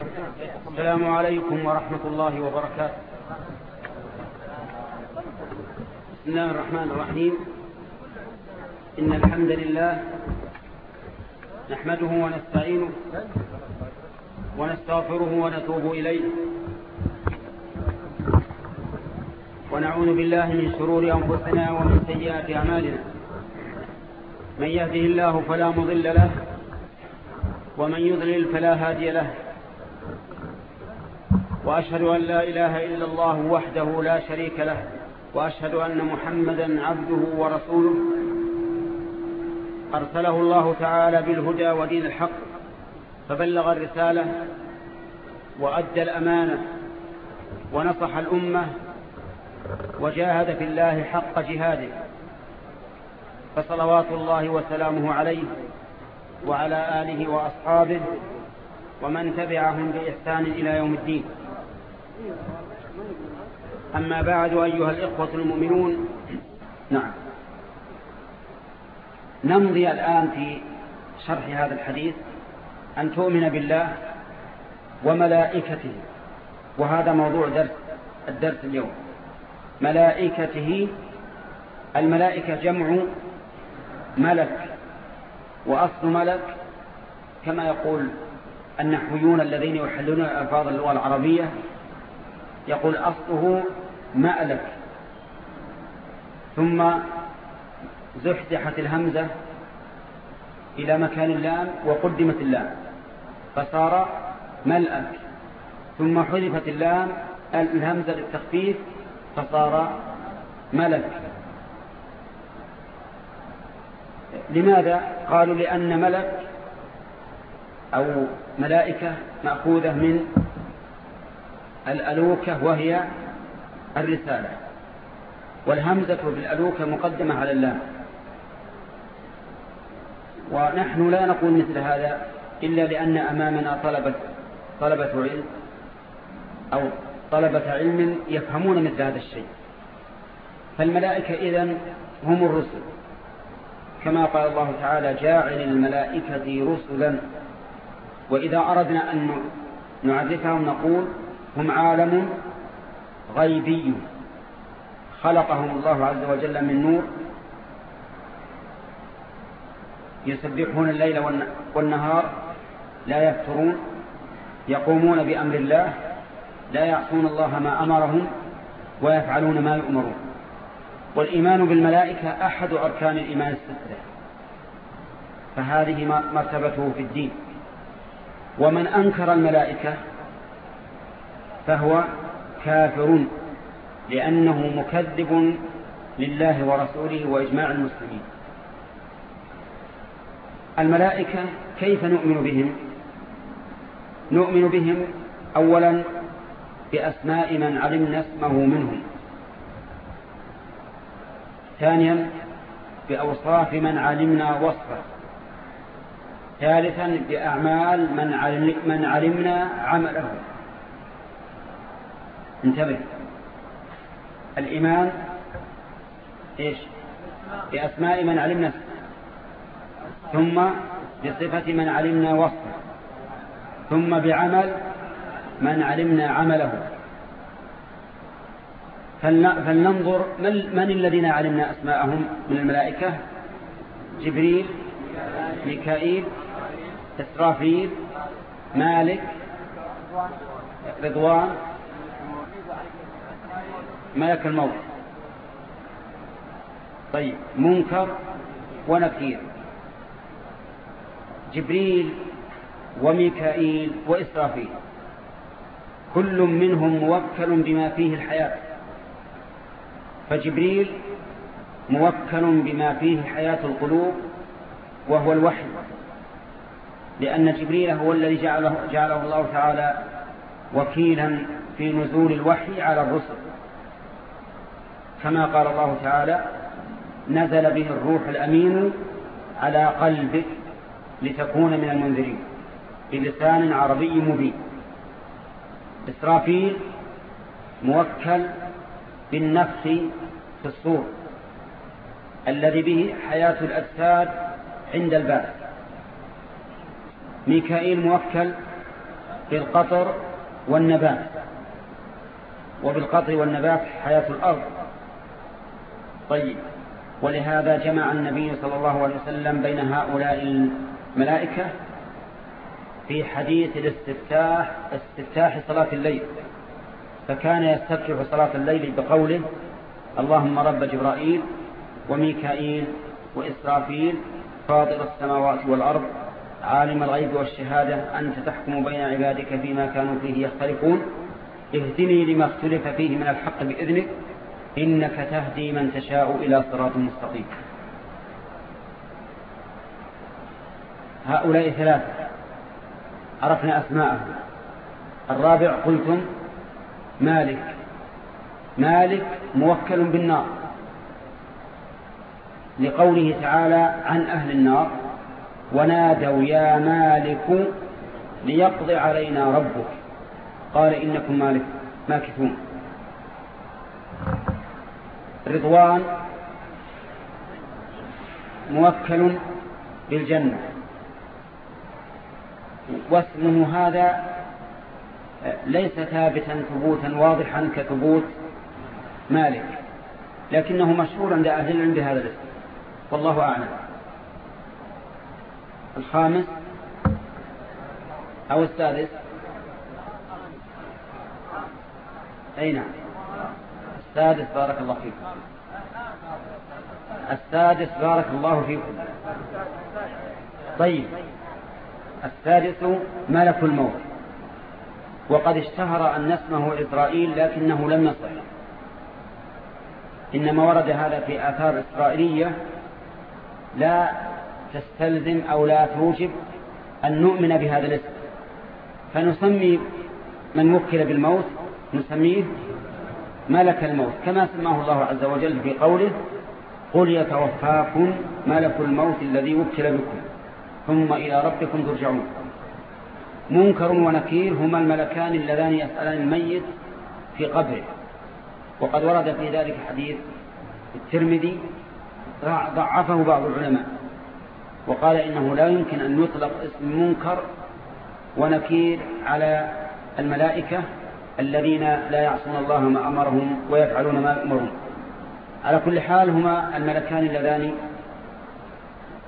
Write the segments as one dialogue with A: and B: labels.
A: السلام عليكم ورحمة الله وبركاته. بسم الله الرحمن الرحيم. إن الحمد لله نحمده ونستعينه ونستغفره ونتوب إليه. ونعوذ بالله من شرور أنفسنا ومن سيئات أعمالنا. من يهده الله فلا مضل له ومن يضلل فلا هادي له. وأشهد أن لا إله إلا الله وحده لا شريك له وأشهد أن محمدا عبده ورسوله. أرسله الله تعالى بالهدى ودين الحق فبلغ الرسالة وأدى الأمانة ونصح الأمة وجاهد في الله حق جهاده. فصلوات الله وسلامه عليه وعلى آله وأصحابه ومن تبعهم بإحسان إلى يوم الدين. أما بعد أيها الإخوة المؤمنون نعم. نمضي الآن في شرح هذا الحديث أن تؤمن بالله وملائكته. وهذا موضوع درس الدرس اليوم. ملائكته الملائكة جمع ملك وأصل ملك كما يقول النحويون الذين يحلون ألفاظ اللغة العربية يقول أصله مألك. ثم زحزحت الهمزة إلى مكان اللام وقدمت اللام فصار ملأك. ثم حذفت اللام الهمزة للتخفيف فصار ملك. لماذا؟ قالوا لأن ملك أو ملائكة مأخوذة من الألوكة وهي الرسالة. والهمزة في الألوكة مقدمة على اللام. ونحن لا نقول مثل هذا إلا لأن أمامنا طلبة طلبة علم أو طلبة علم يفهمون مثل هذا الشيء. فالملائكة إذن هم الرسل. كما قال الله تعالى جاعل الملائكة رسلا. وإذا أردنا أن نعرفهم نقول هم عالم غيبي. خلقهم الله عز وجل من نور. يسبحون الليل والنهار. لا يفترون. يقومون بأمر الله. لا يعصون الله ما أمرهم ويفعلون ما يؤمرون. والإيمان بالملائكة أحد أركان الإيمان الستة. فهذه مرتبته في الدين. ومن أنكر الملائكة فهو كافر لأنه مكذب لله ورسوله وإجماع المسلمين. الملائكة كيف نؤمن بهم؟ نؤمن بهم أولا بأسماء من علمنا اسمه منهم. ثانيا بأوصاف من علمنا وصفه. ثالثا بأعمال من, علم من علمنا عمله. انتبه. الإيمان إيش؟ بأسماء من علمنا. ثم بصفة من علمنا وصفه. ثم بعمل من علمنا عمله. فلننظر من الذين علمنا أسماءهم؟ من الملائكة جبريل ميكائيل إسرافيل مالك رضوان. ملك الموت. طيب منكر ونكير. جبريل وميكائيل وإسرافيل. كل منهم موكل بما فيه الحياة. فجبريل موكل بما فيه حياة القلوب وهو الوحي. لأن جبريل هو الذي جعله, جعله الله تعالى وكيلا في نزول الوحي على الرسل. كما قال الله تعالى نزل به الروح الأمين على قلبك لتكون من المنذرين بلسان عربي مبين. إسرافيل موكل بالنفخ في الصور الذي به حياة الأجساد عند البعث. ميكائيل موكل بالقطر والنبات وبالقطر والنبات حياة الأرض. طيب. ولهذا جمع النبي صلى الله عليه وسلم بين هؤلاء الملائكة في حديث الاستفتاح استفتاح صلاة الليل. فكان يستفتح صلاة الليل بقوله اللهم رب جبرائيل وميكائيل وإسرافيل فاطر السماوات والأرض عالم الغيب والشهادة أنت تحكم بين عبادك فيما كانوا فيه يختلفون اهدني لما اختلف فيه من الحق بإذنك إنك تهدي من تشاء إلى صراط مستقيم. هؤلاء ثلاثة. عرفنا أسماءهم. الرابع قلتم مالك. مالك موكل بالنار. لقوله تعالى عن أهل النار ونادوا يا مالك ليقضي علينا ربك. قال إنكم مالك ماكثون. رضوان موكل بالجنة. واسمه هذا ليس ثابتا ثبوتا واضحا كثبوت مالك لكنه مشهور عند أهل العلم بهذا الاسم. والله أعلم. الخامس أو السادس؟ أي نعم. السادس بارك الله فيكم. السادس بارك الله فيكم. طيب. السادس ملك الموت. وقد اشتهر أن اسمه إسرائيل لكنه لم يصح. إنما ورد هذا في آثار إسرائيلية. لا تستلزم أو لا توجب أن نؤمن بهذا الاسم. فنسمي من وكل بالموت نسميه ملك الموت كما سماه الله عز وجل في قوله قل يتوفاكم ملك الموت الذي وكل بكم ثم إلى ربكم ترجعون. منكر ونكير هما الملكان اللذان يسألان الميت في قبره. وقد ورد في ذلك حديث الترمذي ضعفه بعض العلماء وقال إنه لا يمكن أن يطلق اسم منكر ونكير على الملائكة الذين لا يعصون الله ما أمرهم ويفعلون ما يأمرون. على كل حال هما الملكان اللذان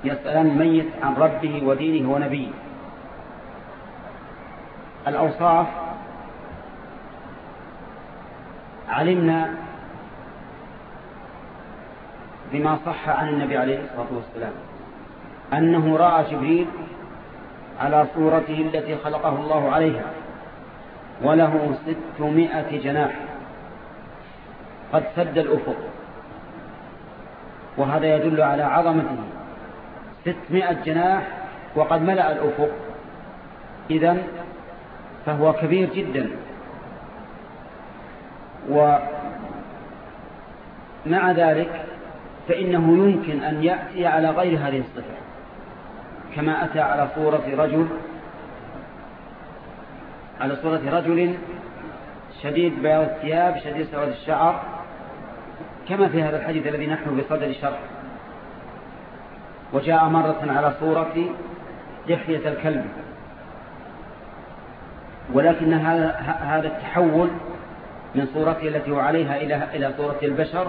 A: يسألان الميت عن ربه ودينه ونبيه. الأوصاف علمنا بما صح عن النبي عليه الصلاة والسلام أنه رأى جبريل على صورته التي خلقه الله عليها. وله ستمائة جناح. قد سد الأفق. وهذا يدل على عظمته. ستمائة جناح وقد ملأ الأفق. إذن فهو كبير جدا. ومع ذلك فإنه يمكن أن يأتي على غير هذه الصفة. كما أتى على صورة رجل على صورة رجل شديد بياض الثياب شديد سواد الشعر. كما في هذا الحديث الذي نحن بصدد شرح. وجاء مرة على صورة دحية الكلب. ولكن هذا التحول من صورته التي هو عليها إلى إلى صورة البشر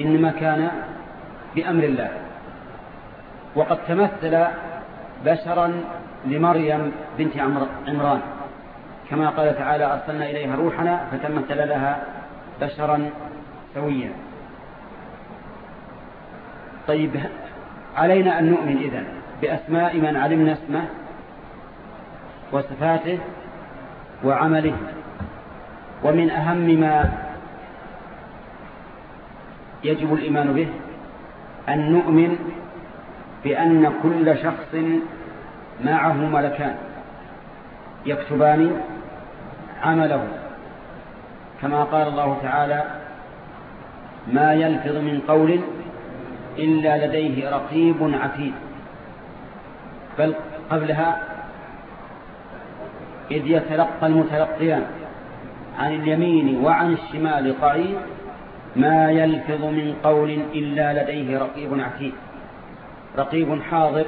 A: إنما كان بأمر الله. وقد تمثل بشرا لمريم بنت عمران. كما قال تعالى أرسلنا إليها روحنا فتمثل لها بشرا سويا. طيب علينا أن نؤمن إذن بأسماء من علمنا اسمه وصفاته وعمله ومن أهم ما يجب الإيمان به أن نؤمن بأن كل شخص معه ملكان يكتبان عمله. كما قال الله تعالى ما يلفظ من قول إلا لديه رقيب عتيد. بل قبلها إذ يتلقى المتلقيان عن اليمين وعن الشمال قعيد ما يلفظ من قول إلا لديه رقيب عتيد. رقيب حاضر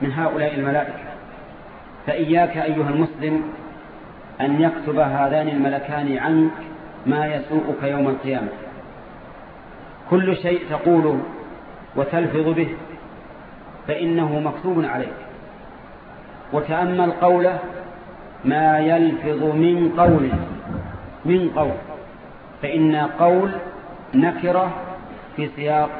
A: من هؤلاء الملائكة. فإياك أيها المسلم أن يكتب هذان الملكان عنك ما يسوءك يوم القيامة. كل شيء تقوله وتلفظ به فإنه مكتوب عليك. وتأمل قوله ما يلفظ من قول من قول. فإن قول نكرة في سياق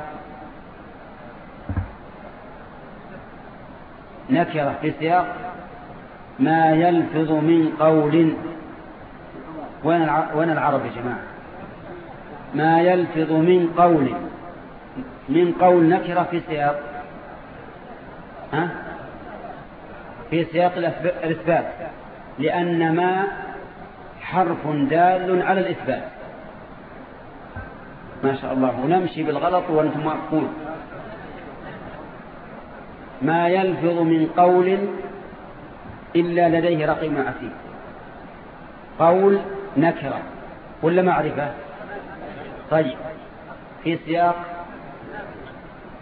A: نكرة في سياق ما يلفظ من قول. وين العرب يا جماعة؟ ما يلفظ من قول. من قول نكرة في سياق. ها؟ في سياق الإثبات. لأن ما حرف دال على الإثبات. ما شاء الله. ونمشي بالغلط وأنتم معقول ما يلفظ من قول إلا لديه رقيم عتيد. قول نكرة. ولا معرفة؟ طيب. في سياق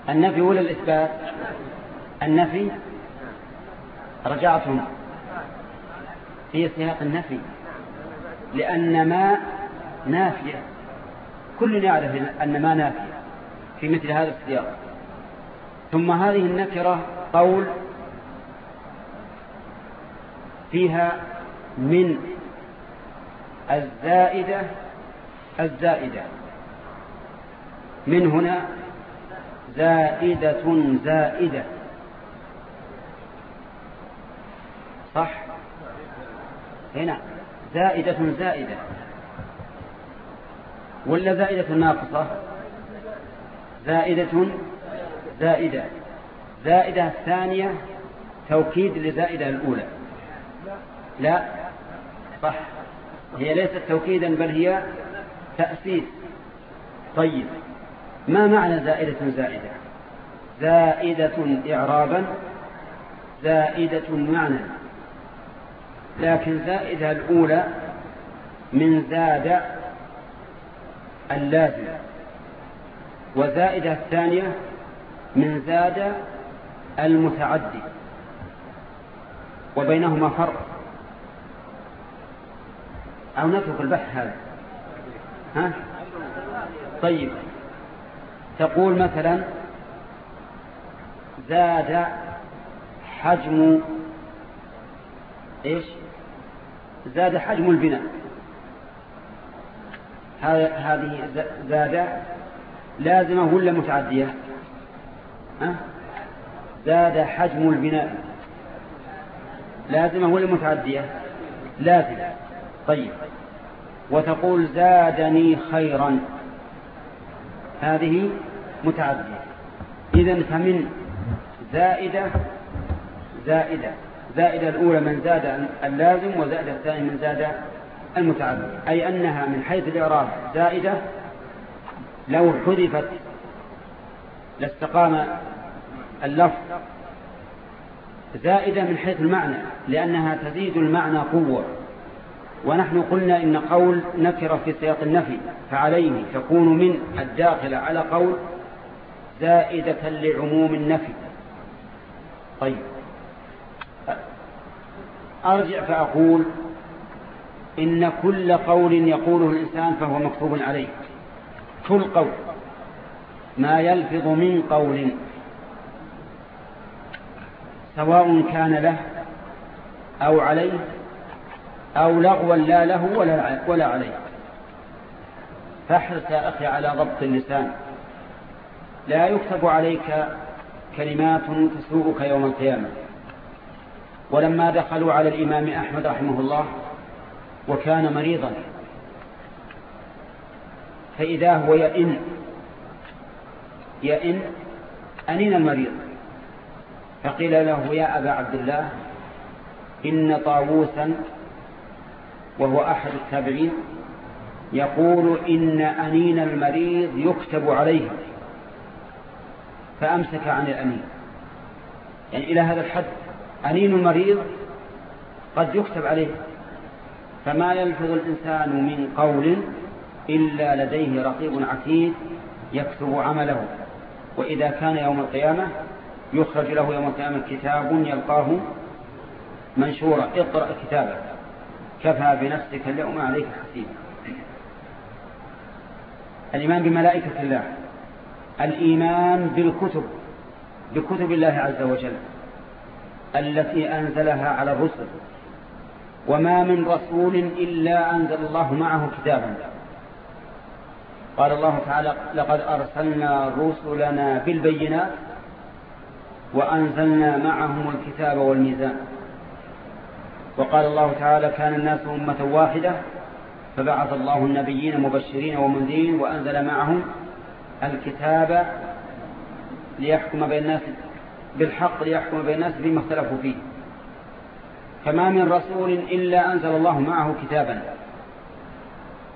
A: النفي ولا الإثبات؟ النفي رجعتم في سياق النفي. لأن ما نافية. كل يعرف أن ما نافية في مثل هذا السياق. ثم هذه النكرة قول فيها من الزائدة الزائدة. من هنا زائدة زائدة. صح؟ هنا زائدة زائدة. ولا زائدة ناقصة؟ زائدة زائدة. زائدة الثانية توكيد لزائدة الأولى. لا. صح. هي ليست توكيدا بل هي تأسيس. طيب. ما معنى زائدة زائدة؟ زائدة إعرابا زائدة معنى. لكن زائدة الأولى من زاد اللازم. وزائدة الثانية من زاد المتعدي. وبينهما فرق. أو نترك البحث هذا. ها؟ طيب. تقول مثلا زاد حجم إيش؟ زاد حجم البناء. هذه زاد لازمة ولا متعدية؟ ها؟ زاد حجم البناء. لازمة ولا متعدية؟ لازمة. طيب. وتقول زادني خيرا. هذه متعدية. إذا فمن زائدة زائدة. زائدة الأولى من زاد اللازم وزائدة الثانية من زاد المتعدي. أي أنها من حيث الإعراب زائدة لو حذفت لاستقام اللفظ زائدة من حيث المعنى لأنها تزيد المعنى قوة. ونحن قلنا إن قول نكرة في سياق النفي فعليه تكون من الداخلة على قول زائدة لعموم النفي. طيب. أرجع فأقول إن كل قول يقوله الإنسان فهو مكتوب عليه. كل قول ما يلفظ من قول سواء كان له أو عليه أو لغوا لا له ولا, ولا عليه. فاحرص يا أخي على ضبط اللسان. لا يكتب عليك كلمات تسوءك يوم القيامة. ولما دخلوا على الإمام أحمد رحمه الله وكان مريضا فإذا هو يئن يئن أنين المريض. فقيل له يا أبا عبد الله إن طاووسا وهو أحد التابعين يقول إن أنين المريض يكتب عليه فأمسك عن الأنين. يعني إلى هذا الحد أنين المريض قد يكتب عليه. فما يلفظ الإنسان من قول إلا لديه رقيب عتيد يكتب عمله. وإذا كان يوم القيامة يخرج له يوم القيامة كتاب يلقاه منشورة اقرأ كتابك. كفى بنفسك اليوم عليك حسيبا. الإيمان بملائكة الله. الإيمان بالكتب. بكتب الله عز وجل. التي أنزلها على الرسل. وما من رسول إلا أنزل الله معه كتابا. قال الله تعالى لقد أرسلنا رسلنا بالبينات وأنزلنا معهم الكتاب والميزان. وقال الله تعالى كان الناس أمة واحدة فبعث الله النبيين مبشرين ومنذرين وأنزل معهم الكتاب ليحكم بين الناس بالحق ليحكم بين الناس فيما اختلفوا فيه. فما من رسول إلا أنزل الله معه كتابا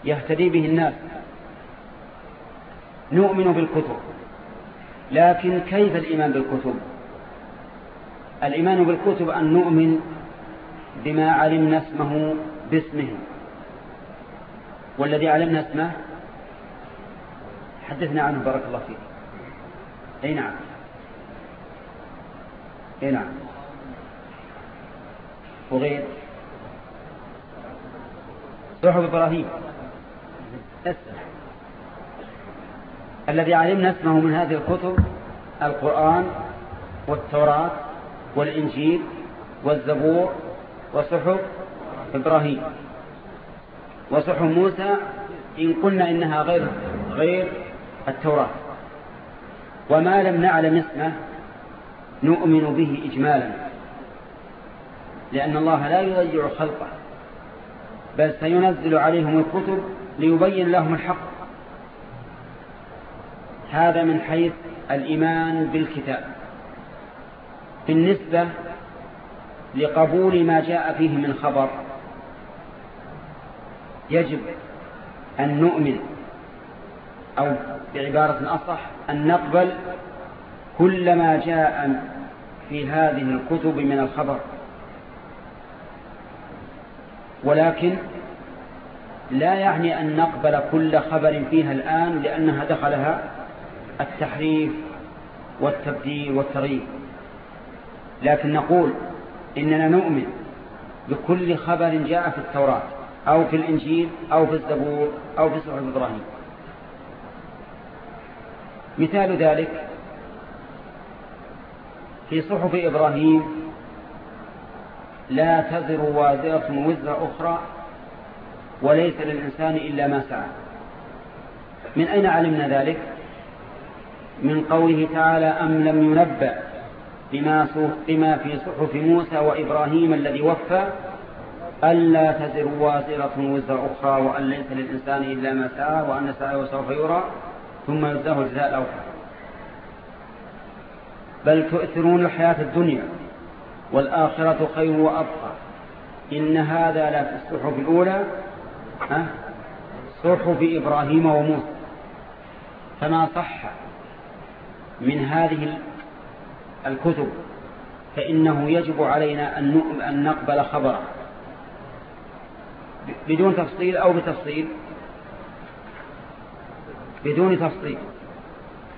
A: يهتدي به الناس. نؤمن بالكتب لكن كيف الإيمان بالكتب؟ الإيمان بالكتب أن نؤمن بما علمنا اسمه باسمه. والذي علمنا اسمه حدثنا عنه بارك الله فيك. أي نعم. أي نعم. وغير صحف إبراهيم. الذي علمنا اسمه من هذه الكتب القرآن والتوراة. والإنجيل والزبور وصحف إبراهيم. وصحف موسى إن قلنا إنها غير غير التوراة. وما لم نعلم اسمه نؤمن به إجمالا لأن الله لا يضيع خلقه بل سينزل عليهم الكتب ليبين لهم الحق. هذا من حيث الإيمان بالكتاب. بالنسبة لقبول ما جاء فيه من خبر يجب أن نؤمن أو بعبارة أصح أن نقبل كل ما جاء في هذه الكتب من الخبر. ولكن لا يعني أن نقبل كل خبر فيها الآن لأنها دخلها التحريف والتبديل والتغيير. لكن نقول إننا نؤمن بكل خبر جاء في التوراة أو في الإنجيل أو في الزبور أو في صحف إبراهيم. مثال ذلك في صحف إبراهيم لا تزر وازرة وزر أخرى وليس للإنسان إلا ما سعى. من أين علمنا ذلك؟ من قوله تعالى أم لم ينبأ بما, بما في صحف موسى وإبراهيم الذي وفى ألا تزر وازرة وزر أخرى وأن ليس للإنسان إلا ما سعى وأن سعيه سوف يرى ثم يجزاه الجزاء الأوفى. بل تؤثرون الحياة الدنيا والآخرة خير وأبقى. إن هذا لا في الصحف الأولى صحف إبراهيم وموسى. فما صح من هذه الكتب فإنه يجب علينا أن نقبل خبره. بدون تفصيل أو بتفصيل. بدون تفصيل.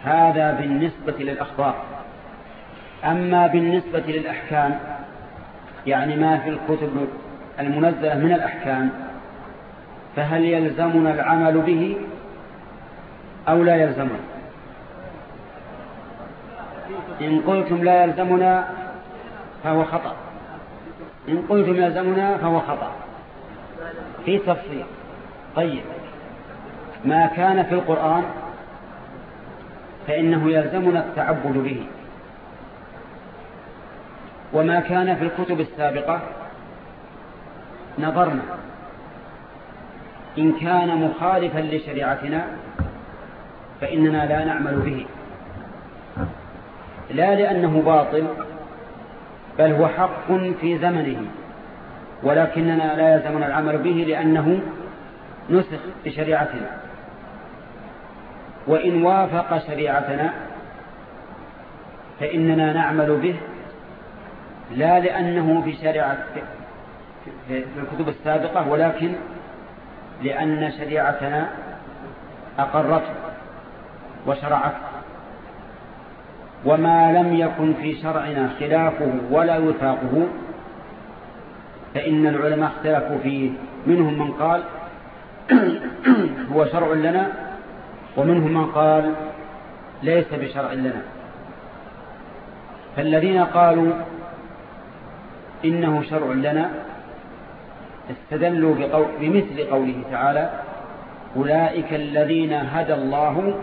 A: هذا بالنسبة للأخبار. أما بالنسبة للأحكام يعني ما في الكتب المنزلة من الأحكام فهل يلزمنا العمل به أو لا يلزمنا؟ إن قلتم لا يلزمنا فهو خطأ. إن قلتم يلزمنا فهو خطأ. في تفصيل. طيب. ما كان في القرآن فإنه يلزمنا التعبد به. وما كان في الكتب السابقة نظرنا إن كان مخالفا لشريعتنا فإننا لا نعمل به. لا لأنه باطل بل هو حق في زمنه ولكننا لا يلزمنا العمل به لأنه نسخ بشريعتنا وإن وافق شريعتنا فإننا نعمل به لا لأنه في شريعة في الكتب السابقة ولكن لأن شريعتنا أقرته وشرعته. وما لم يكن في شرعنا خلافه ولا وفاقه فإن العلماء اختلفوا فيه. منهم من قال هو شرع لنا ومنهم من قال ليس بشرع لنا. فالذين قالوا إنه شرع لنا استدلوا بمثل قوله تعالى أولئك الذين هدى الله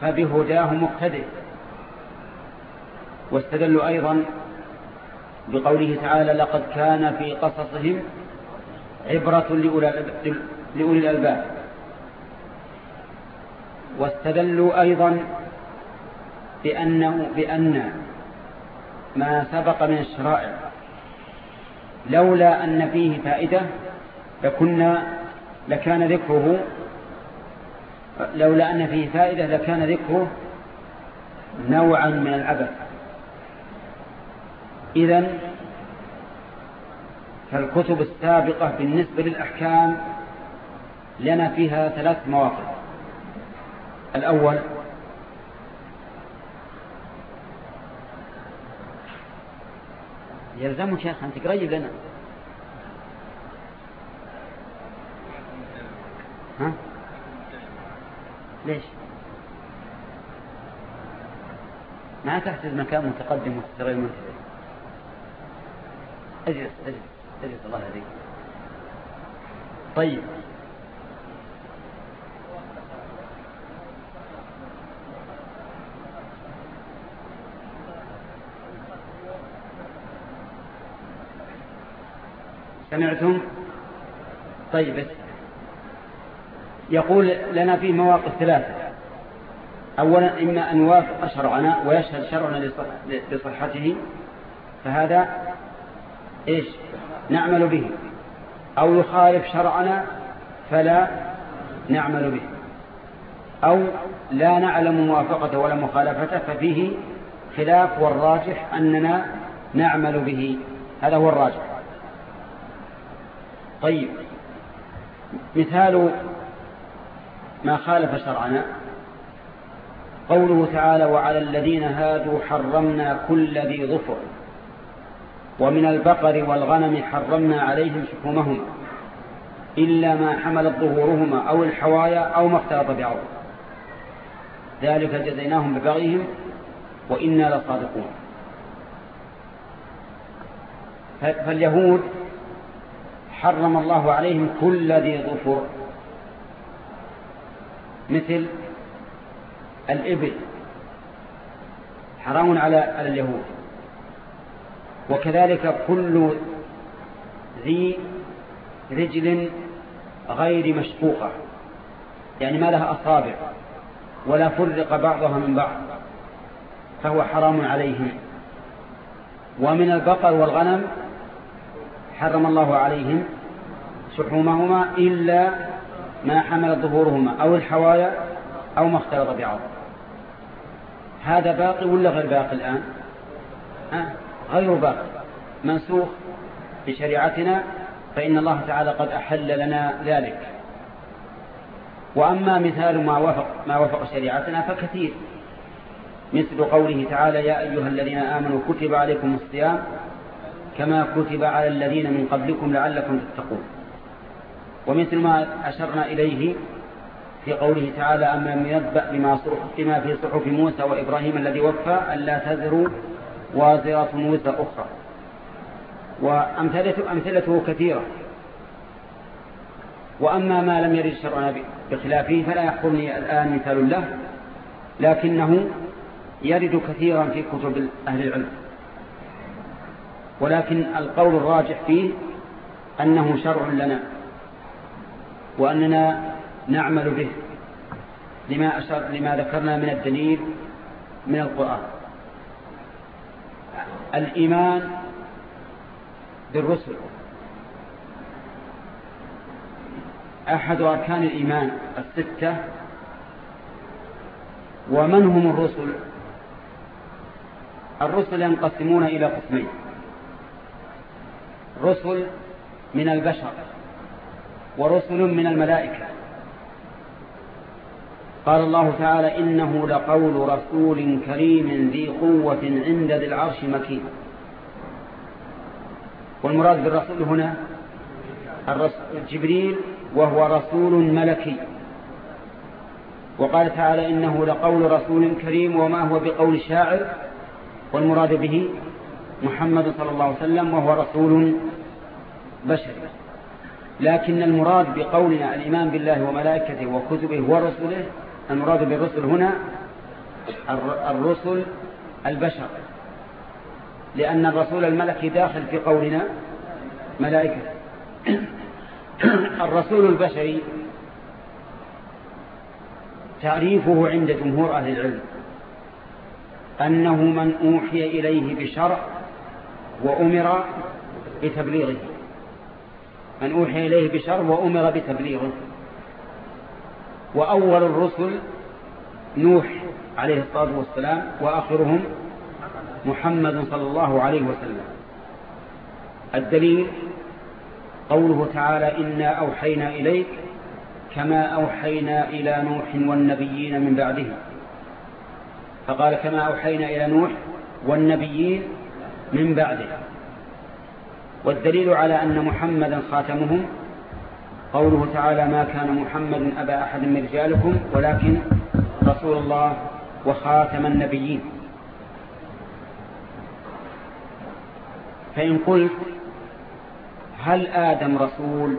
A: فبهداه مقتدئ واستدلوا أيضا بقوله تعالى لقد كان في قصصهم عبرة لأولي الألباب. واستدلوا أيضا بأنه بأن ما سبق من الشرائع لولا أن فيه فائدة لكنا لكان ذكره لولا أن فيه فائدة لكان ذكره نوعا من العبث. إذا فالكتب السابقة بالنسبة للأحكام لنا فيها ثلاث مواقف. الأول يلزمك شيخ أن تقريب لنا. ها؟ ليش؟ ما تحتاج مكان متقدم وتستغل منتهي اجلس اجلس اجلس الله يهديك. طيب. سمعتم؟ طيب. يقول لنا فيه مواقف ثلاثة. أولا إما أن يوافق شرعنا ويشهد شرعنا لصحته فهذا إيش؟ نعمل به. أو يخالف شرعنا فلا نعمل به. أو لا نعلم موافقته ولا مخالفته ففيه خلاف والراجح أننا نعمل به. هذا هو الراجح. طيب. مثال ما خالف شرعنا. قوله تعالى وعلى الذين هادوا حرمنا كل ذي ظفر. ومن البقر والغنم حرمنا عليهم شحومهما إلا ما حملت ظهورهما أو الحوايا أو ما اختلط بعض. ذلك جزيناهم ببغيهم وإنا لصادقون. فاليهود حرم الله عليهم كل ذي ظفر مثل الإبل. حرام على اليهود. وكذلك كل ذي رجل غير مشقوقة. يعني ما لها أصابع ولا فرق بعضها من بعض فهو حرام عليهم. ومن البقر والغنم حرم الله عليهم شحومهما إلا ما حمل ظهورهما أو الحوايا أو ما اختلط بعض. هذا باقي ولا غير باقي الآن؟ ها؟ غير باقي منسوخ بشريعتنا فإن الله تعالى قد أحل لنا ذلك. وأما مثال ما وفق, ما وفق شريعتنا فكثير. مثل قوله تعالى يا أيها الذين آمنوا كتب عليكم الصيام كما كتب على الذين من قبلكم لعلكم تتقون. ومثل ما أشرنا إليه في قوله تعالى أم لم ينبأ بما, بما في صحف موسى وإبراهيم الذي وفى ألا تذروا وازرة وزر أخرى. وأمثلته أمثلته كثيرة. وأما ما لم يرد شرعنا بخلافه فلا يحضرني الآن مثال له لكنه يرد كثيرا في كتب أهل العلم. ولكن القول الراجح فيه أنه شرع لنا وأننا نعمل به لما, أشر لما ذكرنا من الدليل من القرآن. الإيمان بالرسل. أحد أركان الإيمان الستة. ومن هم الرسل؟ الرسل ينقسمون إلى قسمين. رسل من البشر ورسل من الملائكة. قال الله تعالى إنه لقول رسول كريم ذي قوة عند ذي العرش مكين. والمراد بالرسول هنا جبريل وهو رسول ملكي. وقال تعالى إنه لقول رسول كريم وما هو بقول شاعر. والمراد به محمد صلى الله عليه وسلم وهو رسول بشري. لكن المراد بقولنا الإيمان بالله وملائكته وكتبه ورسله المراد بالرسل هنا الرسل البشر. لأن الرسول الملكي داخل في قولنا ملائكة. الرسول البشري تعريفه عند جمهور أهل العلم أنه من أوحي إليه بشرع وأمر بتبليغه. من أوحي إليه بشرع وأمر بتبليغه. وأول الرسل نوح عليه الصلاة والسلام وآخرهم محمد صلى الله عليه وسلم. الدليل قوله تعالى إنا أوحينا إليك كما أوحينا إلى نوح والنبيين من بعده. فقال كما أوحينا إلى نوح والنبيين من بعده. والدليل على أن محمدا خاتمهم قوله تعالى ما كان محمد أبا أحد من رجالكم ولكن رسول الله وخاتم النبيين. فإن قلت هل آدم رسول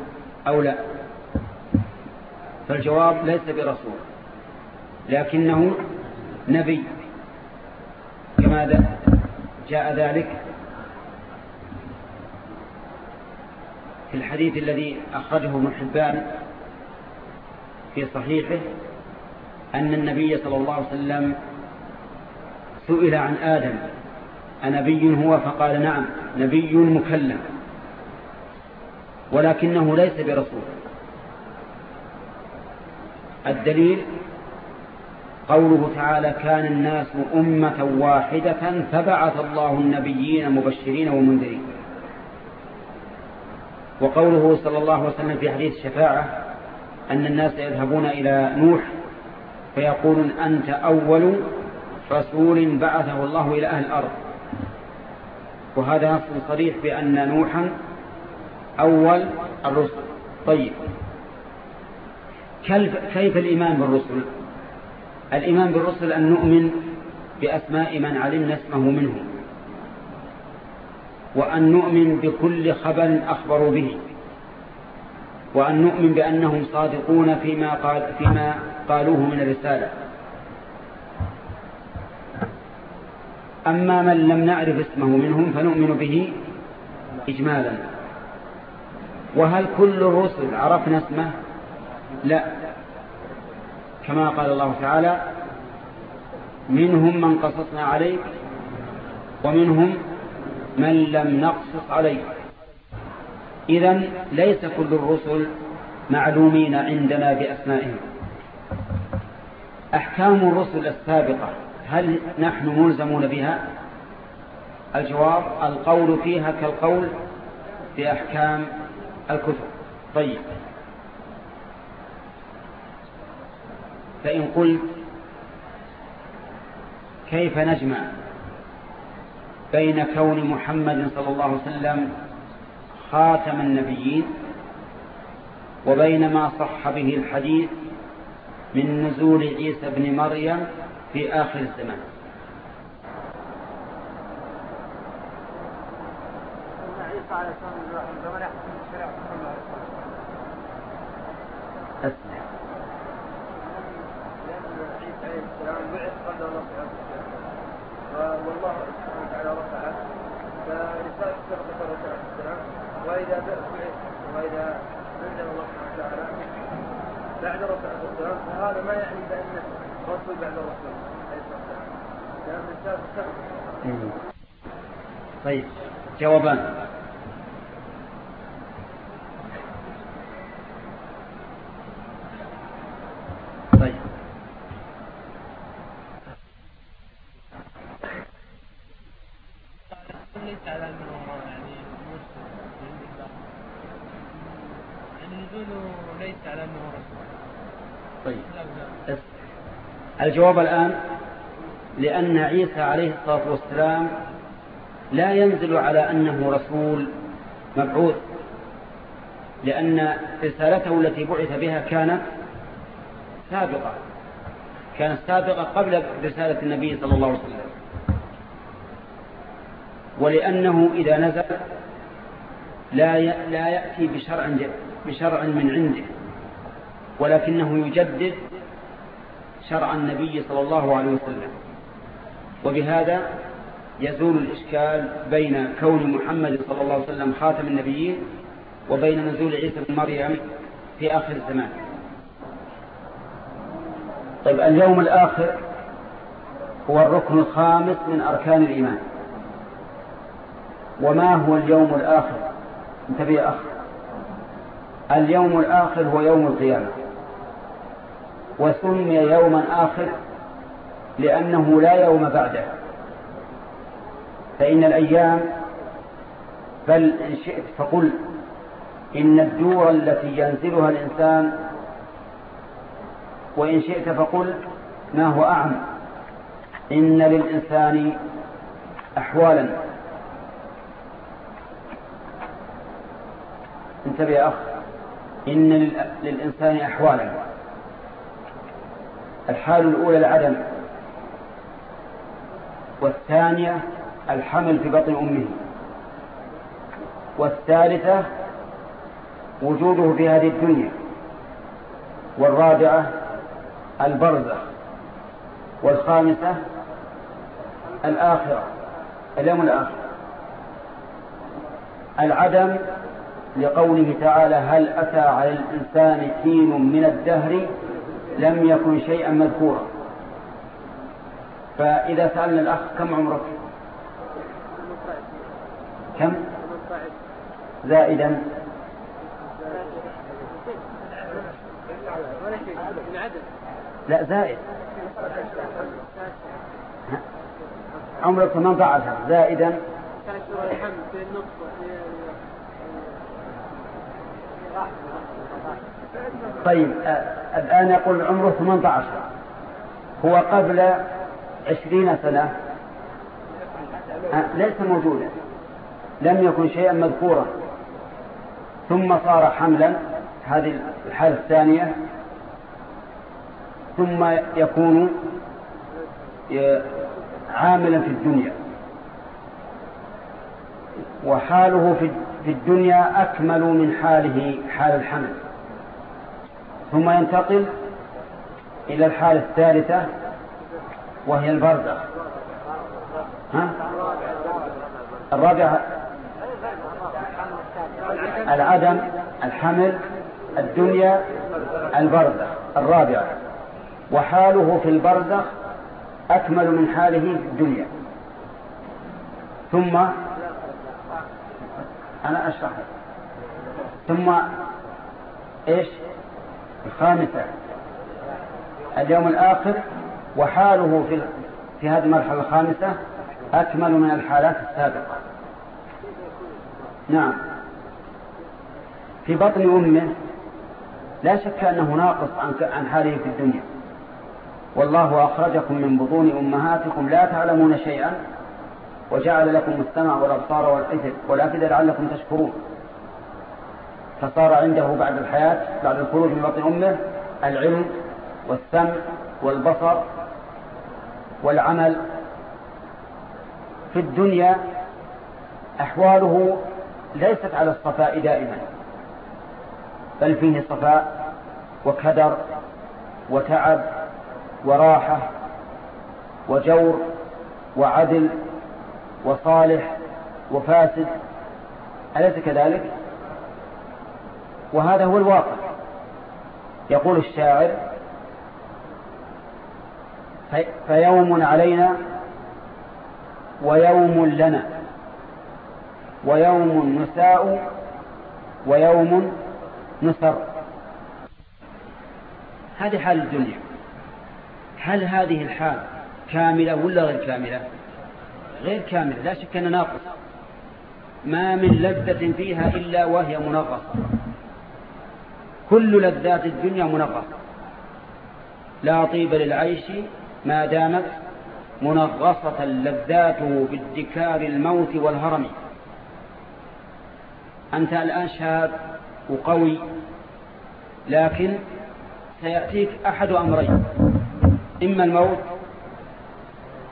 A: أو لا؟ فالجواب ليس برسول لكنه نبي. كما جاء ذلك؟ في الحديث الذي أخرجه ابن حبان في صحيحه أن النبي صلى الله عليه وسلم سئل عن آدم أنبي هو؟ فقال نعم نبي مكلم ولكنه ليس برسول. الدليل قوله تعالى كان الناس أمة واحدة فبعث الله النبيين مبشرين ومنذرين. وقوله صلى الله عليه وسلم في حديث الشفاعة أن الناس يذهبون إلى نوح فيقولون أنت أول رسول بعثه الله إلى أهل الأرض. وهذا نص صريح بأن نوحا أول الرسل. طيب. كيف الإيمان بالرسل؟ الإيمان بالرسل أن نؤمن بأسماء من علمنا اسمه منهم. وأن نؤمن بكل خبر أخبروا به. وأن نؤمن بأنهم صادقون فيما, قال فيما قالوه من الرسالة. أما من لم نعرف اسمه منهم فنؤمن به إجمالا. وهل كل الرسل عرفنا اسمه؟ لا. كما قال الله تعالى منهم من قصصنا عليك ومنهم من لم نقصص عليك إذا ليس كل الرسل معلومين عندنا بأسمائهم. أحكام الرسل السابقة هل نحن ملزمون بها؟ الجواب القول فيها كالقول في أحكام الكتب. طيب. فإن قلت كيف نجمع بين كون محمد صلى الله عليه وسلم خاتم النبيين وبين ما صح به الحديث من نزول عيسى بن مريم في آخر الزمان. أسمع والله سبحانه وتعالى رفعه فرسالة سبقت الرسول عليه السلام وإذا بعث وإذا أنزل الله سبحانه وتعالى بعد الرسول عليه فهذا ما يعني بأن رسول بعد سبقت طيب جوابان. الجواب الآن لأن عيسى عليه الصلاة والسلام لا ينزل على أنه رسول مبعوث لأن رسالته التي بعث بها كانت سابقة كانت سابقة قبل رسالة النبي صلى الله عليه وسلم. ولأنه إذا نزل لا لا يأتي بشرع بشرع من عنده ولكنه يجدد شرع النبي صلى الله عليه وسلم. وبهذا يزول الإشكال بين كون محمد صلى الله عليه وسلم خاتم النبيين وبين نزول عيسى بن مريم في آخر الزمان. طيب اليوم الآخر هو الركن الخامس من أركان الإيمان. وما هو اليوم الآخر؟ انتبه يا أخ اليوم الآخر هو يوم القيامة. وسمي يوما آخر لأنه لا يوم بعده. فإن الأيام بل إن شئت فقل إن الدور التي ينزلها الإنسان وإن شئت فقل ما هو أعم. إن للإنسان أحوالا. انتبه يا أخ إن للإنسان أحوالا. الحال الأولى العدم والثانية الحمل في بطن أمه والثالثة وجوده في هذه الدنيا والرابعة البرزخ والخامسة الآخرة اليوم الآخر. العدم لقوله تعالى هل أتى على الإنسان حين من الدهر لم يكن شيئا مذكورا. فإذا سألنا الأخ كم عمرك؟ كم؟ زائدا. لا زائد. عمرك 18 زائدا. طيب الآن يقول عمره 18 هو قبل عشرين سنة. ليس موجودا. لم يكن شيئا مذكورا. ثم صار حملا هذه الحالة الثانية. ثم يكون عاملا في الدنيا. وحاله في الدنيا أكمل من حاله حال الحمل. ثم ينتقل إلى الحالة الثالثة وهي البردة ها؟ الرابعة العدم الحمل الدنيا البردة الرابعة وحاله في البرزخ أكمل من حاله في الدنيا. ثم أنا أشرح ثم إيش؟ الخامسة اليوم الآخر وحاله في في هذه المرحلة الخامسة أكمل من الحالات السابقة. نعم. في بطن أمه لا شك أنه ناقص عن حاله في الدنيا. والله أخرجكم من بطون أمهاتكم لا تعلمون شيئا وجعل لكم السمع والأبصار والأفئدة لعلكم تشكرون. فصار عنده بعد الحياة بعد الخروج من بطن أمه العلم والسمع والبصر والعمل في الدنيا. أحواله ليست على الصفاء دائما بل فيه صفاء وكدر وتعب وراحة وجور وعدل وصالح وفاسد. أليس كذلك؟ وهذا هو الواقع. يقول الشاعر فيوم علينا ويوم لنا ويوم نساء ويوم نصر هذه حال الدنيا. هل هذه الحال كاملة ولا غير كاملة؟ غير كاملة لا شك أن ناقص ما من لذة فيها إلا وهي منغصة. كل لذات الدنيا منغصة لا طيب للعيش ما دامت منغصة لذاته بادكار الموت والهرم. أنت الآن شاب وقوي لكن سيأتيك أحد أمرين إما الموت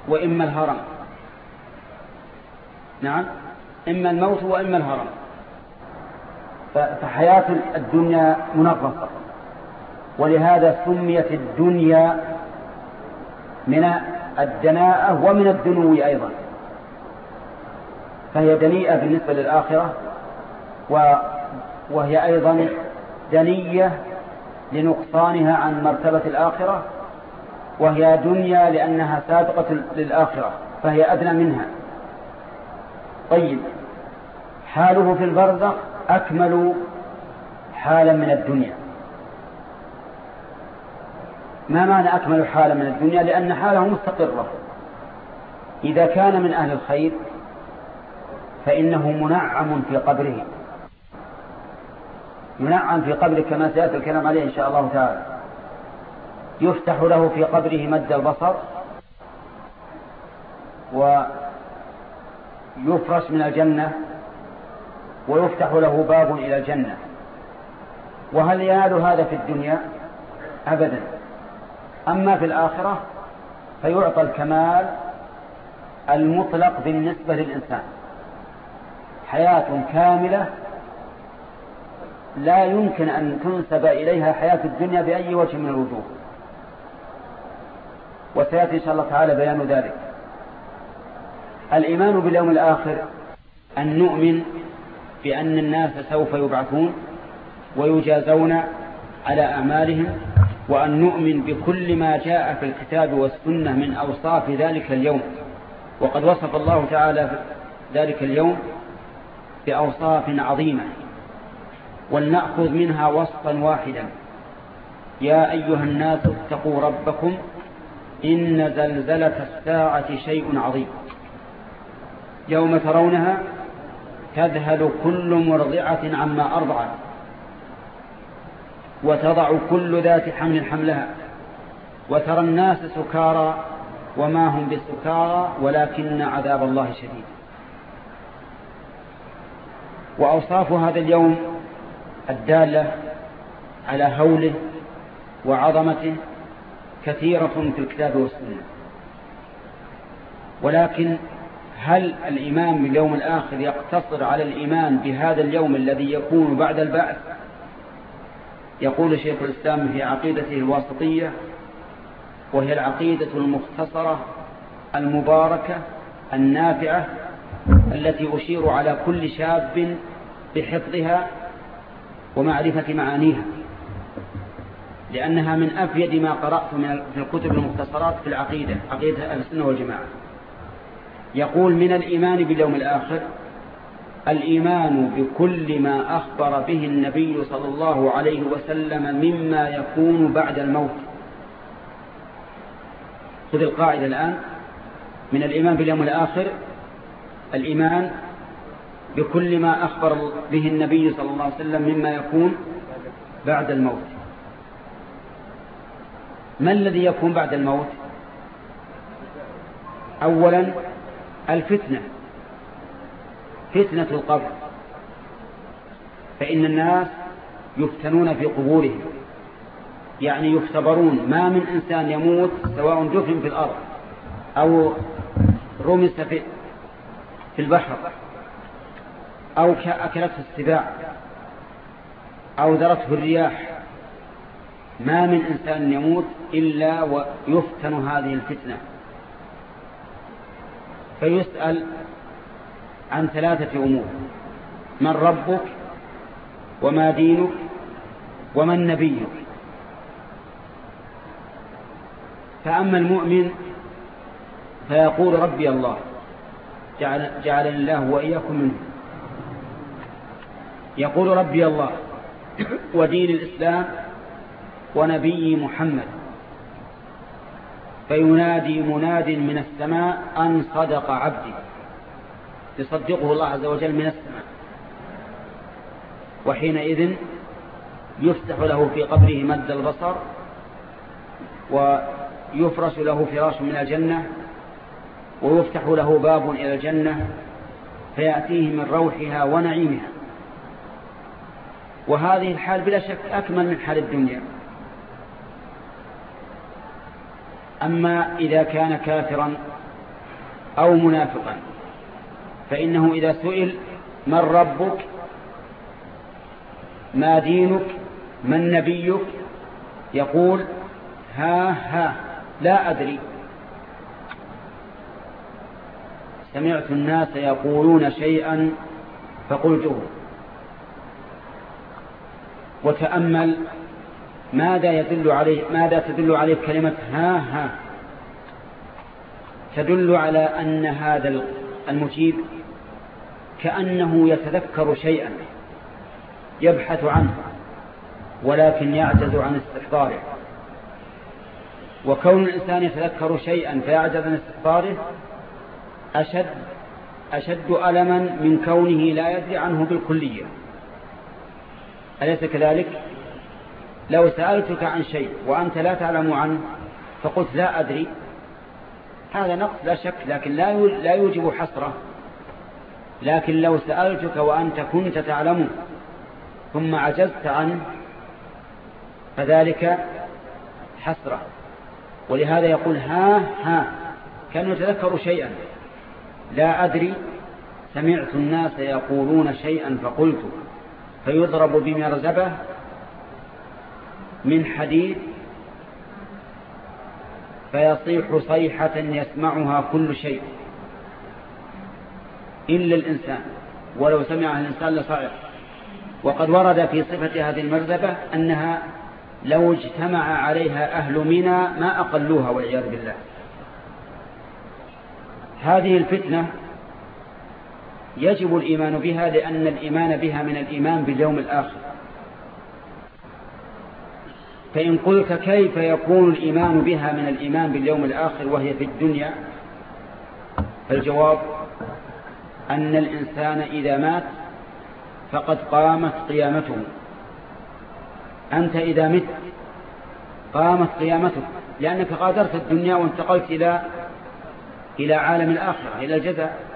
A: وإما الهرم. نعم إما الموت وإما الهرم. فحياة الدنيا منغصة. ولهذا سميت الدنيا من الدناءة ومن الدنو أيضا. فهي دنيئة بالنسبة للآخرة وهي أيضا دنية لنقصانها عن مرتبة الآخرة وهي دنيا لأنها سابقة للآخرة فهي أدنى منها. طيب حاله في البرزخ أكمل حالا من الدنيا. ما معنى أكمل حالا من الدنيا؟ لأن حاله مستقرة إذا كان من أهل الخير فإنه منعم في قبره. منعم في قبره كما سيأتي الكلام عليه إن شاء الله تعالى. يفتح له في قبره مد البصر ويفرش من الجنة ويفتح له باب إلى الجنة. وهل ينال هذا في الدنيا؟ أبدا. أما في الآخرة فيعطى الكمال المطلق بالنسبة للإنسان. حياة كاملة لا يمكن أن تنسب إليها حياة الدنيا بأي وجه من الوجوه. وسيأتي إن شاء الله تعالى بيان ذلك. الإيمان باليوم الآخر أن نؤمن بأن الناس سوف يبعثون ويجازون على أعمالهم وأن نؤمن بكل ما جاء في الكتاب والسنة من أوصاف ذلك اليوم. وقد وصف الله تعالى ذلك اليوم بأوصاف عظيمة. ولنأخذ منها وصفا واحدا. يا أيها الناس اتقوا ربكم إن زلزلة الساعة شيء عظيم. يوم ترونها تذهل كل مرضعة عما أرضعت وتضع كل ذات حمل حملها وترى الناس سكارى وما هم بسكارى ولكن عذاب الله شديد. وأوصاف هذا اليوم الدالة على هوله وعظمته كثيرة في الكتاب والسنة. ولكن هل الإيمان باليوم الآخر يقتصر على الإيمان بهذا اليوم الذي يكون بعد البعث؟ يقول شيخ الإسلام في عقيدته الواسطية وهي العقيدة المختصرة المباركة النافعة التي أشير على كل شاب بحفظها ومعرفة معانيها. لأنها من أفيد ما قرأت في الكتب المختصرات في العقيدة عقيدة السنة والجماعة. يقول من الإيمان باليوم الآخر الإيمان بكل ما أخبر به النبي صلى الله عليه وسلم مما يكون بعد الموت. خذ القاعدة الآن. من الإيمان باليوم الآخر الإيمان بكل ما أخبر به النبي صلى الله عليه وسلم مما يكون بعد الموت. ما الذي يكون بعد الموت؟ أولا الفتنة فتنة القبر. فإن الناس يفتنون في قبورهم يعني يختبرون ما من إنسان يموت سواء دفن في الأرض أو رمس في, في البحر أو أكلته السباع أو ذرته الرياح. ما من إنسان يموت إلا ويفتن هذه الفتنة. فيسأل عن ثلاثة أمور. من ربك وما دينك ومن نبيك. فأما المؤمن فيقول ربي الله جعل جعلني الله وإياكم منه. يقول ربي الله ودين الإسلام ونبي محمد. فينادي مناد من السماء أن صدق عبدي. يصدقه الله عز وجل من السماء. وحينئذ يفتح له في قبره مد البصر ويفرش له فراش من الجنة ويفتح له باب إلى الجنة فيأتيه من روحها ونعيمها. وهذه الحال بلا شك أكمل من حال الدنيا. أما إذا كان كافرا أو منافقا فإنه إذا سئل من ربك ما دينك من نبيك يقول ها ها لا أدري. سمعت الناس يقولون شيئا فقلته وتأمل ماذا يدل عليه ماذا تدل عليه كلمة ها ها؟ تدل على أن هذا المجيب كأنه يتذكر شيئا يبحث عنه ولكن يعجز عن استحضاره. وكون الإنسان يتذكر شيئا فيعجز عن استحضاره أشد أشد ألما من كونه لا يدري عنه بالكلية. أليس كذلك؟ لو سألتك عن شيء وأنت لا تعلم عنه فقلت لا أدري. هذا نقص لا شك لكن لا لا يوجب حسرة لكن لو سألتك وأنت كنت تعلمه ثم عجزت عنه فذلك حسرة ولهذا يقول ها ها كان يتذكر شيئا. لا أدري سمعت الناس يقولون شيئا فقلت فيضرب بمرزبة من حديد فيصيح صيحة يسمعها كل شيء إلا الإنسان. ولو سمعها الإنسان لصعق وقد ورد في صفة هذه المرزبة أنها لو اجتمع عليها أهل منى ما أقلوها والعياذ بالله. هذه الفتنة يجب الإيمان بها لأن الإيمان بها من الإيمان باليوم الآخر. فإن قلت كيف يكون الإيمان بها من الإيمان باليوم الآخر وهي في الدنيا؟ فالجواب أن الإنسان إذا مات فقد قامت قيامته. أنت إذا مت قامت قيامتك لأنك غادرت الدنيا وانتقلت إلى إلى عالم الآخرة إلى الجزاء.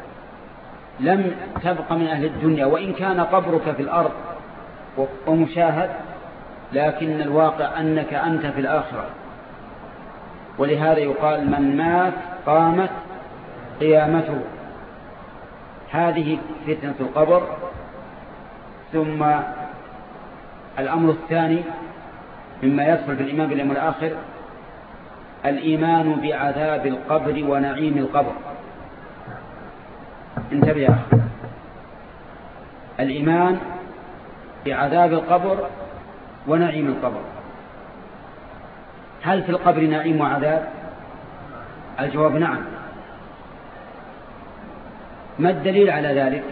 A: لم تبق من أهل الدنيا وإن كان قبرك في الأرض ومشاهد لكن الواقع أنك أنت في الآخرة. ولهذا يقال من مات قامت قيامته. هذه فتنة القبر. ثم الأمر الثاني مما يدخل في الإيمان باليوم الآخر الإيمان بعذاب القبر ونعيم القبر. انتبه يا أخي. الإيمان بعذاب القبر ونعيم القبر. هل في القبر نعيم وعذاب؟ الجواب نعم. ما الدليل على ذلك؟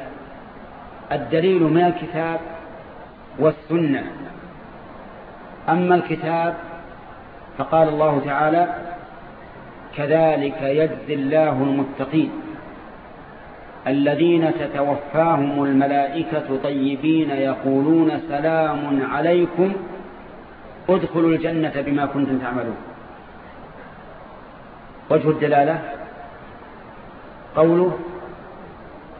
A: الدليل من الكتاب والسنة. أما الكتاب فقال الله تعالى كذلك يجزي الله المتقين الذين تتوفاهم الملائكة طيبين يقولون سلام عليكم ادخلوا الجنة بما كنتم تعملون. وجه الدلالة قوله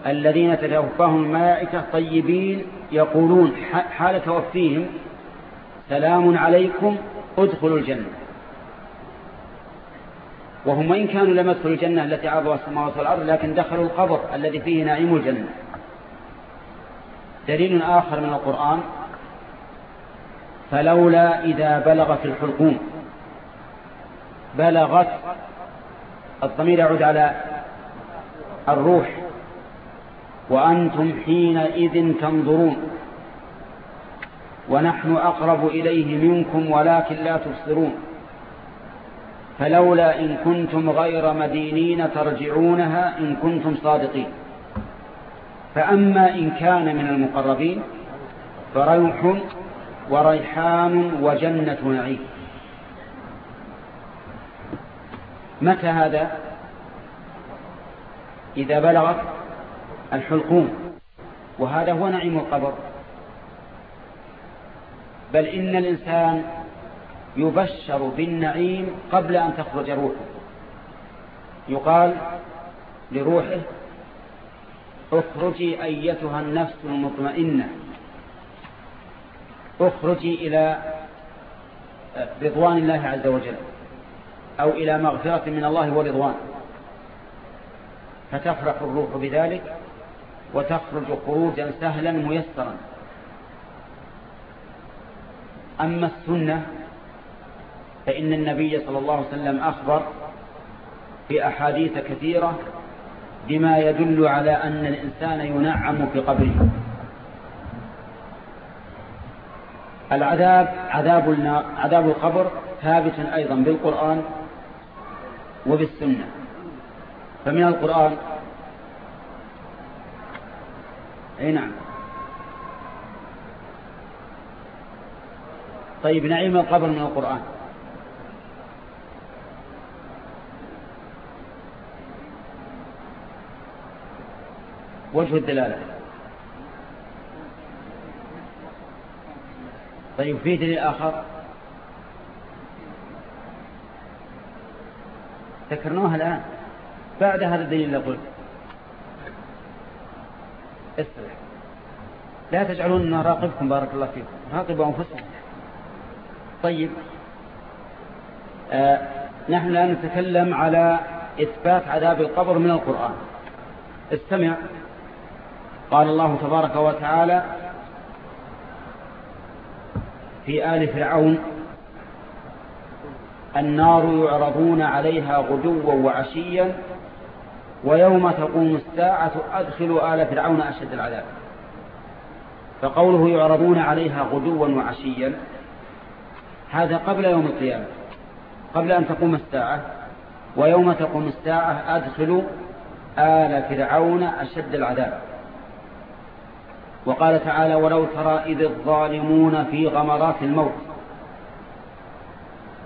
A: الذين تتوفاهم الملائكة طيبين يقولون حال توفيهم سلام عليكم ادخلوا الجنة. وهم وإن كانوا لم يدخلوا الجنة التي عرضها السماوات والأرض لكن دخلوا القبر الذي فيه نعيم الجنة. دليل آخر من القرآن فلولا إذا بلغت الحلقوم بلغت الضمير يعود على الروح. وأنتم حينئذ تنظرون ونحن أقرب إليه منكم ولكن لا تبصرون. فلولا إن كنتم غير مدينين ترجعونها إن كنتم صادقين. فأما إن كان من المقربين فروح وريحان وجنة نعيم. متى هذا؟ إذا بلغت الحلقوم. وهذا هو نعيم القبر. بل إن الإنسان يبشر بالنعيم قبل أن تخرج روحه. يقال لروحه اخرجي أيتها النفس المطمئنة. اخرجي إلى رضوان الله عز وجل أو إلى مغفرة من الله ورضوان. فتفرح الروح بذلك وتخرج خروجا سهلا ميسرا. أما السنة فإن النبي صلى الله عليه وسلم أخبر في أحاديث كثيرة بما يدل على أن الإنسان ينعم في قبره. العذاب عذاب عذاب القبر ثابت أيضا بالقرآن وبالسنة. فمن القرآن أي نعم. طيب نعيم القبر من القرآن. وجه الدلالة. طيب في دليل آخر؟ ذكرناها الآن. بعد هذا الدليل اللي قلت استرح لا تجعلون نراقبكم بارك الله فيكم. راقبوا أنفسكم. طيب. آه نحن الآن نتكلم على إثبات عذاب القبر من القرآن. استمع. قال الله تبارك وتعالى في آل فرعون النار يعرضون عليها غدوا وعشيا ويوم تقوم الساعة أدخلوا آل فرعون أشد العذاب. فقوله يعرضون عليها غدوا وعشيا هذا قبل يوم القيامة قبل أن تقوم الساعة ويوم تقوم الساعة أدخلوا آل فرعون أشد العذاب. وقال تعالى ولو ترى إذ الظالمون في غمرات الموت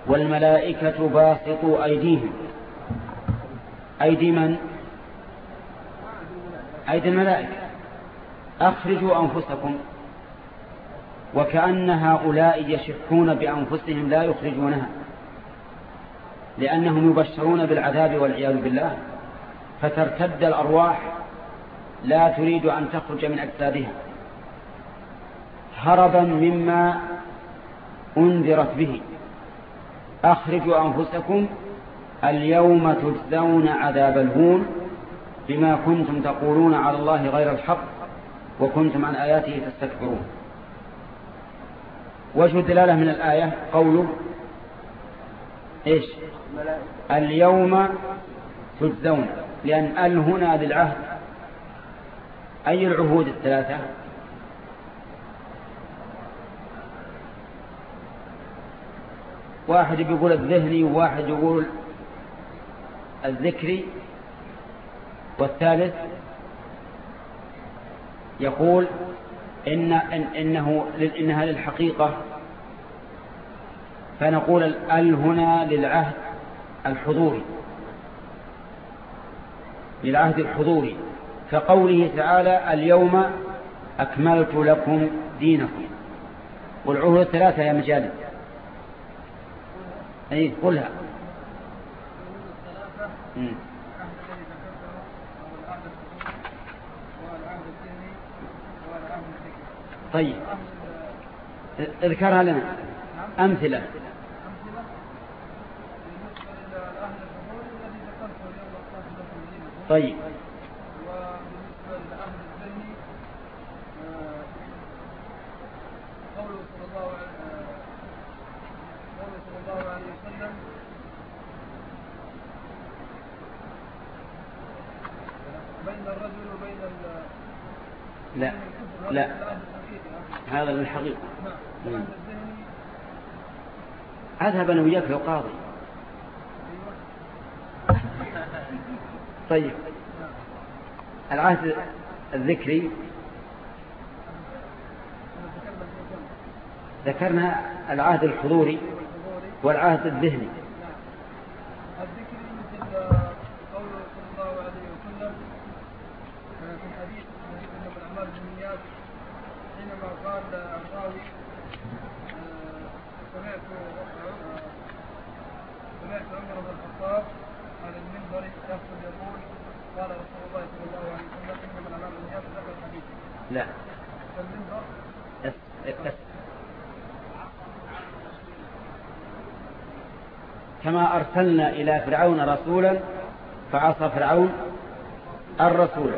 A: والملائكة باسطوا أيديهم. أيدي من؟ أيدي الملائكة. أخرجوا أنفسكم. وكأن هؤلاء يشحون بأنفسهم لا يخرجونها. لأنهم يبشرون بالعذاب والعياذ بالله. فترتد الأرواح. لا تريد أن تخرج من أجسادها. هربا مما أنذرت به. أخرجوا أنفسكم اليوم تجزون عذاب الهون بما كنتم تقولون على الله غير الحق وكنتم عن آياته تستكبرون. وجه الدلالة من الآية قوله إيش؟ اليوم تجزون. لأن ال هنا للعهد أي العهود الثلاثة؟ واحد يقول الذهني وواحد يقول الذكري والثالث يقول إن إن إنه إنها للحقيقة. فنقول ال هنا للعهد الحضوري. للعهد الحضوري. كقوله تعالى اليوم أكملت لكم دينكم. والعهود الثلاثة يا مجالد. أي قلها طيب. اذكرها لنا. أمثلة. طيب. لا. لا. هذا للحقيقة أذهب أنا وياك للقاضي طيب. العهد الذكري. ذكرنا العهد الحضوري والعهد الذهني. كما أرسلنا إلى فرعون رسولا فعصى فرعون الرسول.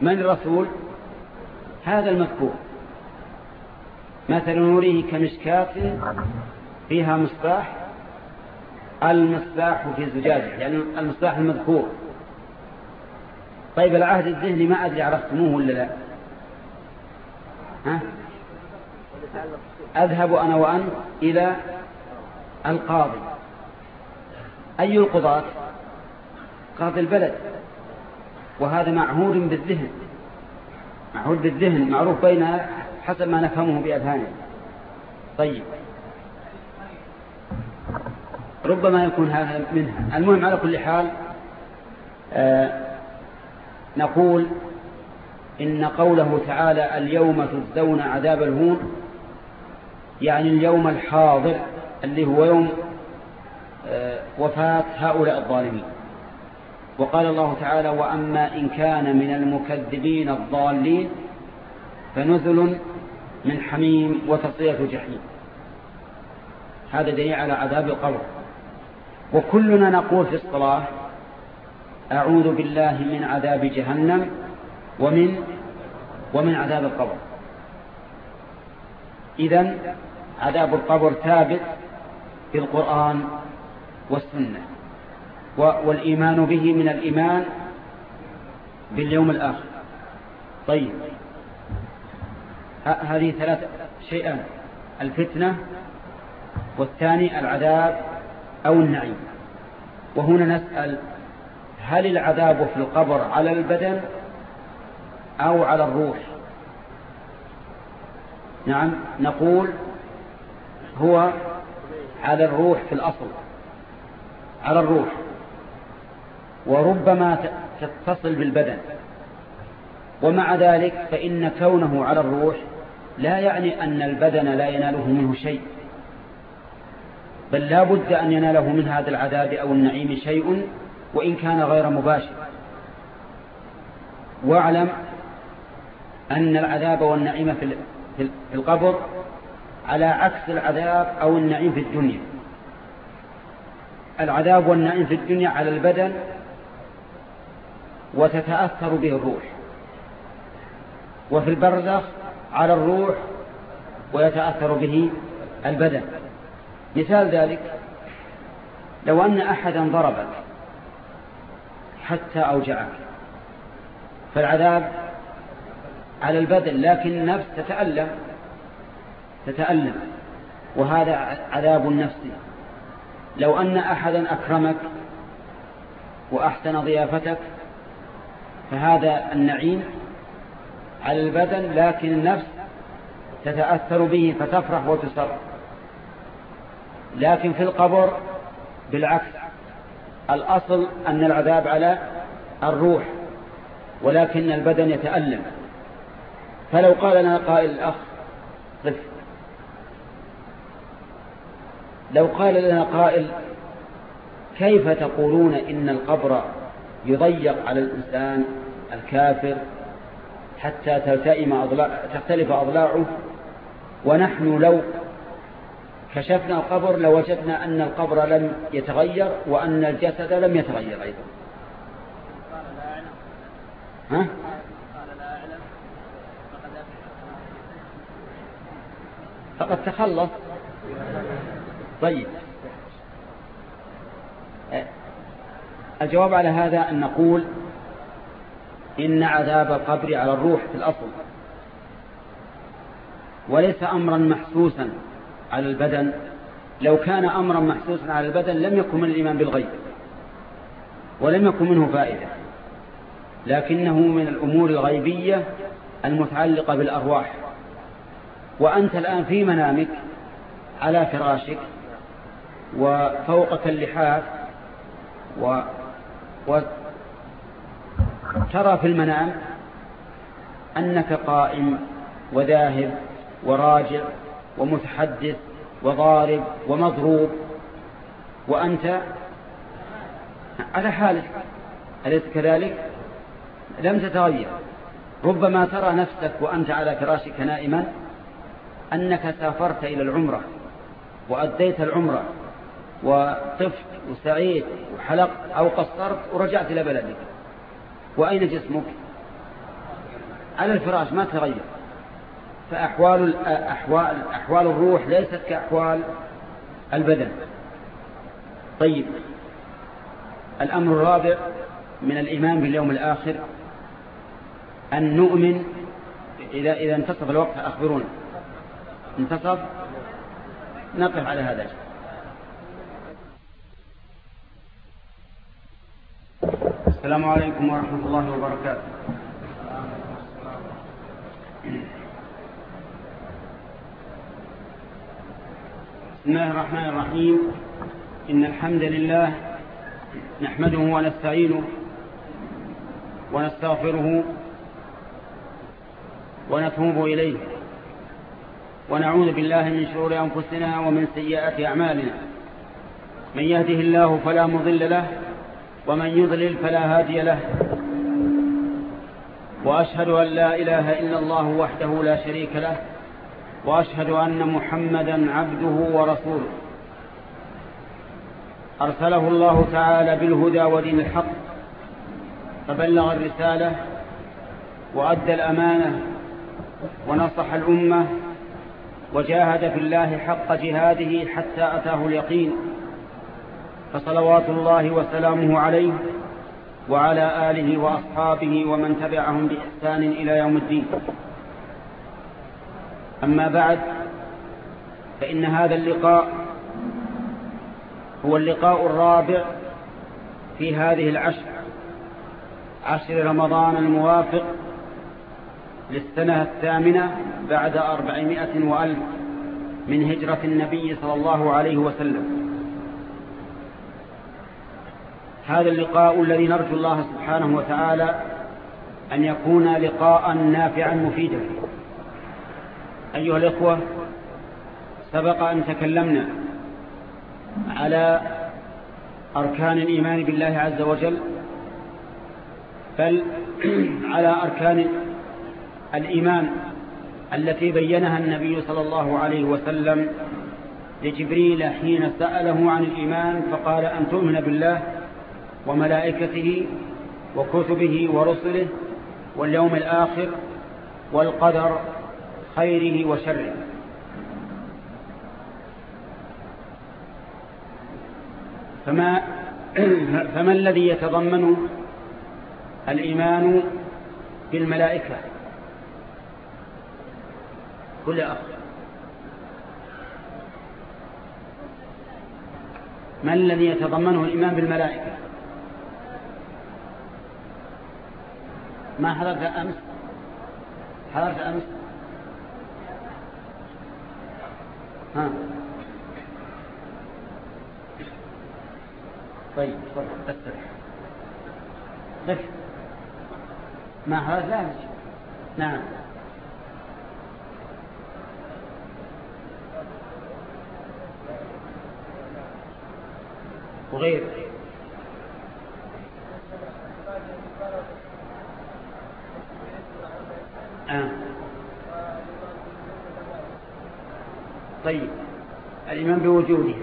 A: من الرسول؟ هذا المذكور. مثل نوريه كمشكات فيها مصباح المصباح في زجاجه يعني المصباح المذكور. طيب العهد الذهني ما أدري عرفتموه ولا لا؟ ها؟ أذهب أنا وأنت إلى القاضي. أي القضاة؟ قاضي البلد. وهذا معهود بالذهن. معهود بالذهن معروف بين حسب ما نفهمه بأذهاننا طيب. ربما يكون هذا منها المهم على كل حال آه نقول إن قوله تعالى اليوم تجزون عذاب الهون يعني اليوم الحاضر اللي هو يوم وفاة هؤلاء الظالمين. وقال الله تعالى وأما إن كان من المكذبين الضالين فنزل من حميم وتصية جحيم. هذا دليل على عذاب القبر. وكلنا نقول في الصلاة أعوذ بالله من عذاب جهنم ومن ومن عذاب القبر. إذن عذاب القبر ثابت في القرآن والسنة. والإيمان به من الإيمان باليوم الآخر. طيب. هذه ثلاث شيئان الفتنة والثاني العذاب أو النعيم. وهنا نسأل هل العذاب في القبر على البدن أو على الروح؟ نعم نقول هو على الروح في الأصل. على الروح. وربما تتصل بالبدن. ومع ذلك فإن كونه على الروح لا يعني أن البدن لا يناله منه شيء. بل لا بد أن يناله من هذا العذاب أو النعيم شيء وإن كان غير مباشر. واعلم أن العذاب والنعيم في القبر على عكس العذاب أو النعيم في الدنيا. العذاب والنعيم في الدنيا على البدن وتتأثر به الروح. وفي البرزخ على الروح ويتأثر به البدن. مثال ذلك لو أن أحدا ضربك حتى أوجعك فالعذاب على البدن لكن النفس تتألم تتألم وهذا عذاب نفسي لو أن أحدا أكرمك وأحسن ضيافتك فهذا النعيم على البدن لكن النفس تتأثر به فتفرح وتسر. لكن في القبر بالعكس الأصل أن العذاب على الروح ولكن البدن يتألم. فلو قال لنا قائل الأخ قف. لو قال لنا قائل كيف تقولون إن القبر يضيق على الإنسان الكافر حتى تلتئم أضلاع تختلف أضلاعه؟ ونحن لو كشفنا القبر لوجدنا أن القبر لم يتغير وأن الجسد لم يتغير أيضا. ها؟ فقد تخلص. طيب. الجواب على هذا أن نقول إن عذاب القبر على الروح في الأصل. وليس أمرا محسوسا على البدن. لو كان أمرا محسوسا على البدن لم يكن من الإيمان بالغيب. ولم يكن منه فائدة. لكنه من الأمور الغيبية المتعلقة بالأرواح. وأنت الآن في منامك على فراشك وفوقك اللحاف و... وترى في المنام أنك قائم وذاهب وراجع ومتحدث وضارب ومضروب وأنت على حالك أليس كذلك؟ لم تتغير. ربما ترى نفسك وأنت على فراشك نائما أنك سافرت إلى العمرة وأديت العمرة وطفت وسعيت وحلقت أو قصرت ورجعت إلى بلدك. وأين جسمك؟ على الفراش ما تغير. فأحوال أحوال, أحوال الروح ليست كأحوال البدن. طيب الأمر الرابع من الإيمان باليوم الآخر أن نؤمن إذا, إذا انتصف الوقت. أخبرونا. انتصف نقف على هذا السلام عليكم ورحمة الله وبركاته. بسم الله الرحمن الرحيم. إن الحمد لله نحمده ونستعينه ونستغفره ونتوب إليه. ونعوذ بالله من شرور أنفسنا ومن سيئات أعمالنا. من يهده الله فلا مضل له ومن يضلل فلا هادي له. وأشهد أن لا إله إلا الله وحده لا شريك له. وأشهد أن محمدا عبده ورسوله. أرسله الله تعالى بالهدى ودين الحق. فبلغ الرسالة وأدى الأمانة ونصح الأمة وجاهد في الله حق جهاده حتى أتاه اليقين. فصلوات الله وسلامه عليه وعلى آله وأصحابه ومن تبعهم بإحسان إلى يوم الدين. أما بعد فإن هذا اللقاء هو اللقاء الرابع في هذه العشر عشر رمضان الموافق للسنة الثامنة بعد أربعمائة وألف من هجرة النبي صلى الله عليه وسلم. هذا اللقاء الذي نرجو الله سبحانه وتعالى أن يكون لقاء نافعا مفيدا. أيها الإخوة سبق أن تكلمنا على أركان الإيمان بالله عز وجل بل على أركان الإيمان التي بينها النبي صلى الله عليه وسلم لجبريل حين سأله عن الإيمان فقال أن تؤمن بالله؟ وملائكته وكتبه ورسله واليوم الآخر والقدر خيره وشره. فما, فما الذي يتضمن الإيمان بالملائكة؟ كل أخ. ما الذي يتضمنه الإيمان بالملائكة؟ ما حضرت أمس؟ حضرت أمس؟ ها. طيب استرح قف ما حضرت لا نعم. وغير آه. طيب. الإيمان بوجوده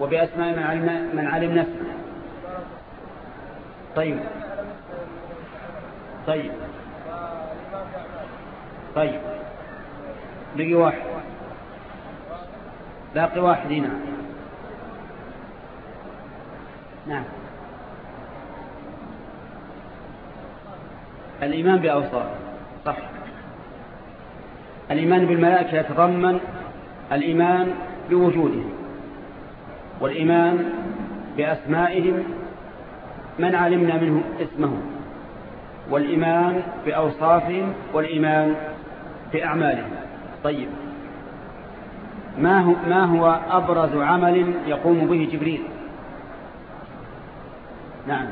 A: وبأسماء من علم, من علم نفسه. طيب. طيب. طيب. بقي واحد. باقي واحد هنا. نعم. الإيمان بأوصاف صح. الإيمان بالملائكة يتضمن الإيمان بوجودهم والإيمان بأسمائهم من علمنا منهم اسمهم والإيمان بأوصافهم والإيمان بأعمالهم طيب ما هو, ما هو أبرز عمل يقوم به جبريل؟ نعم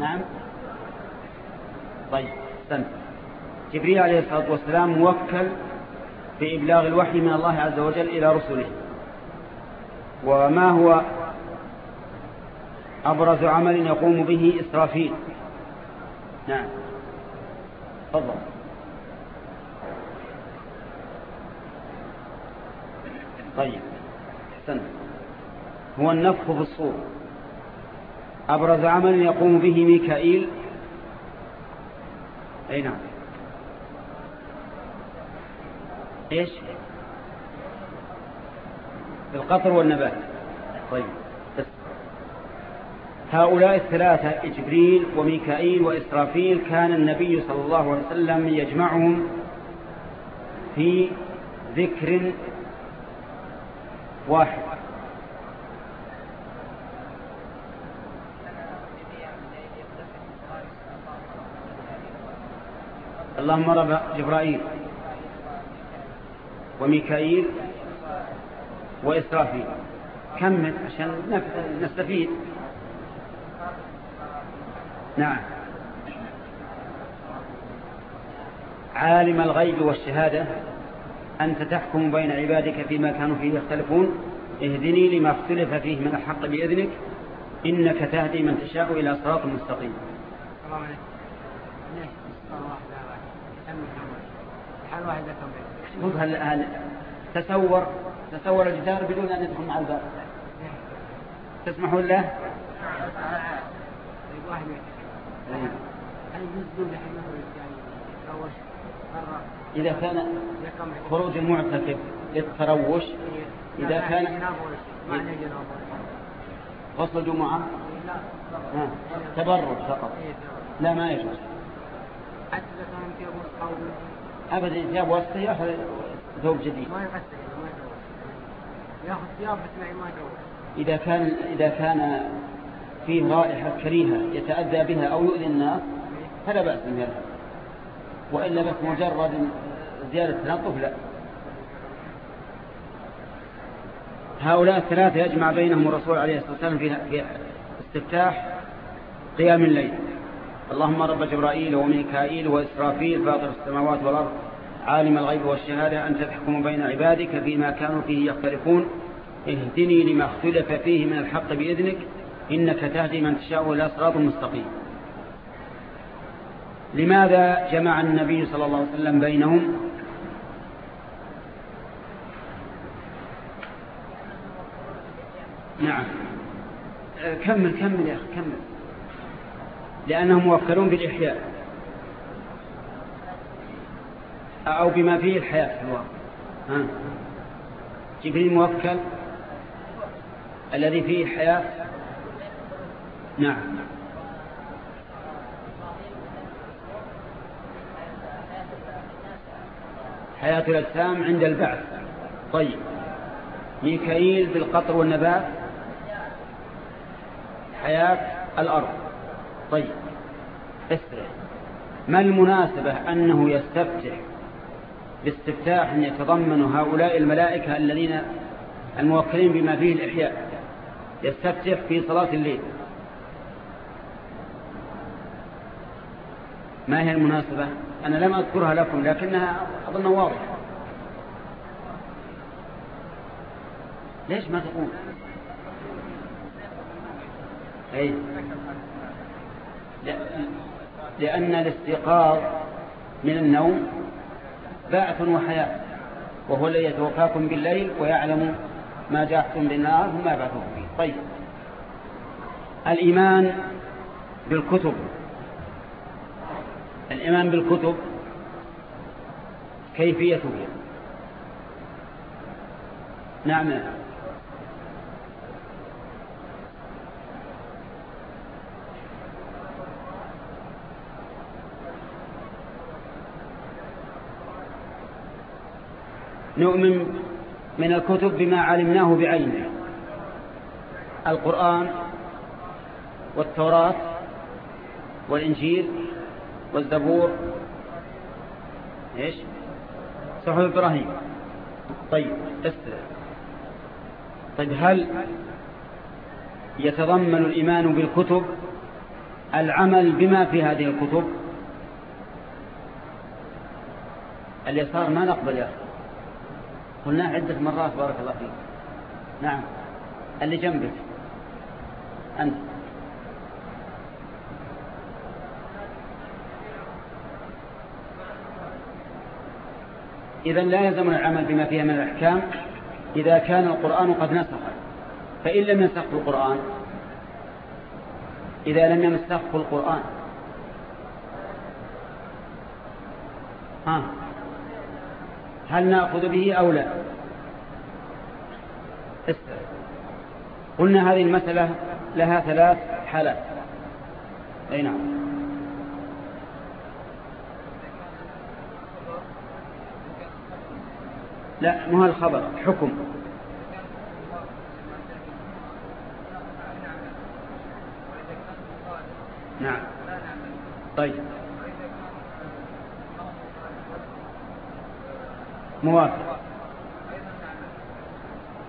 A: نعم. طيب استنى. جبريل عليه الصلاة والسلام موكل بإبلاغ الوحي من الله عز وجل إلى رسله. وما هو أبرز عمل يقوم به إسرافيل؟ نعم. تفضل. طيب استنى. هو النفخ في الصور. أبرز عمل يقوم به ميكائيل. أي نعم. إيش؟ القطر والنبات. طيب. هؤلاء الثلاثة جبريل وميكائيل وإسرافيل كان النبي صلى الله عليه وسلم يجمعهم في ذكر واحد. اللهم رب جبرائيل وميكائيل وإسرافيل. كمل عشان نستفيد. نعم. عالم الغيب والشهادة أنت تحكم بين عبادك فيما كانوا فيه يختلفون. اهدني لما اختلف فيه من الحق بإذنك. إنك تهدي من تشاء إلى صراط مستقيم. هل هل تصور تصور الجدار بدون أن يدخل مع الباب. تسمحون له؟ إذا كان خروج المعتكف للتروش إذا كان غسل جمعة تبرد فقط. لا ما يجوز. حتى إذا كان ثياب أبدا ثياب وسطه يأخذ ثوب جديد. ما ما يأخذ ثياب بس ما إذا كان إذا كان فيه رائحة كريهة يتأذى بها أو يؤذي الناس فلا بأس من هذا وإلا بس مجرد زيادة تنظف لا. هؤلاء الثلاثة يجمع بينهم الرسول عليه الصلاة والسلام في استفتاح قيام الليل. اللهم رب جبرائيل وميكائيل وإسرافيل فاطر السماوات والأرض عالم الغيب والشهادة أن تحكم بين عبادك فيما كانوا فيه يختلفون. اهدني لما اختلف فيه من الحق بإذنك إنك تهدي من تشاء إلى صراط مستقيم. لماذا جمع النبي صلى الله عليه وسلم بينهم؟ نعم. كمل كمل يا أخي كمل. لأنهم موكلون بالإحياء. أو بما فيه الحياة في الواقع. جبريل موكل الذي فيه الحياة. نعم. حياة الأجسام عند البعث. طيب. ميكائيل بالقطر والنبات. حياة الأرض. طيب اسرع. ما المناسبة أنه يستفتح باستفتاح يتضمن هؤلاء الملائكة الذين الموكلين بما فيه الإحياء؟ يستفتح في صلاة الليل. ما هي المناسبة؟ أنا لم أذكرها لكم لكنها أظن واضحة. ليش ما تقول؟ أي. لأن الاستيقاظ من النوم باعث وحياة وهو الذي يتوفاكم بالليل ويعلم ما جاءتم بالنار وما بعثكم فيه طيب. الإيمان بالكتب. الإيمان بالكتب كيفيته نعم. نؤمن من الكتب بما علمناه بعينه القرآن والتوراة والإنجيل والزبور. إيش؟ صحف إبراهيم. طيب استرع طيب هل يتضمن الإيمان بالكتب العمل بما في هذه الكتب؟ اليسار ما نقبل يا أخي. قلنا عدة مرات بارك الله فيك. نعم. اللي جنبك. أنت. إذا لا يلزم العمل بما فيها من الأحكام إذا كان القرآن قد نسخ. فإن لم ينسخ القرآن إذا لم ينسخ القرآن. ها. هل نأخذ به أو لا؟ قلنا هذه المسألة لها ثلاث حالات. أي نعم. لا مو الخبر حكم. نعم. طيب. موافق.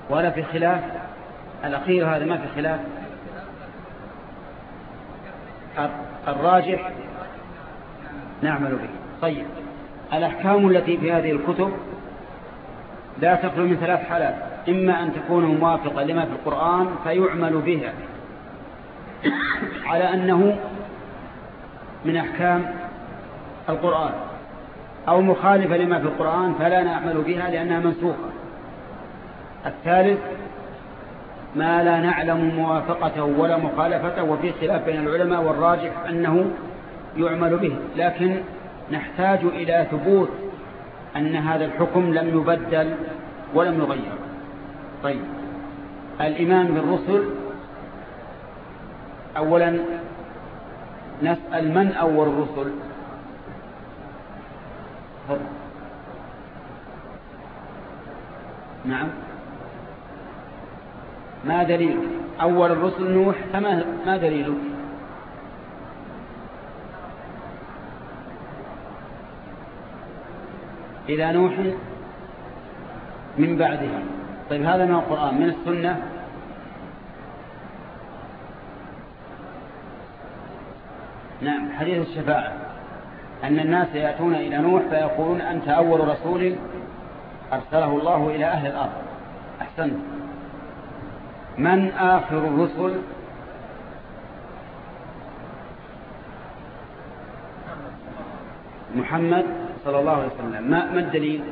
A: ولا في خلاف. الأخير هذا ما في خلاف. الراجح نعمل به. طيب. الأحكام التي في هذه الكتب لا تخلو من ثلاث حالات. إما أن تكون موافقة لما في القرآن فيعمل بها. على أنه من أحكام القرآن. أو مخالفة لما في القرآن فلا نعمل بها لأنها منسوخة. الثالث ما لا نعلم موافقته ولا مخالفته وفي خلاف بين العلماء والراجح أنه يعمل به. لكن نحتاج إلى ثبوت أن هذا الحكم لم يبدل ولم يغير. طيب الإيمان بالرسل أولا نسأل من أول الرسل؟ نعم. ما دليل؟ أول الرسل نوح فما ما دليله إلى نوح من بعدها طيب هذا من القرآن من السنة؟ نعم حديث الشفاعة. أن الناس يأتون إلى نوح فيقولون أنت أول رسول أرسله الله إلى أهل الأرض. أحسنت. من آخر الرسل؟ محمد صلى الله عليه وسلم. ما, ما الدليل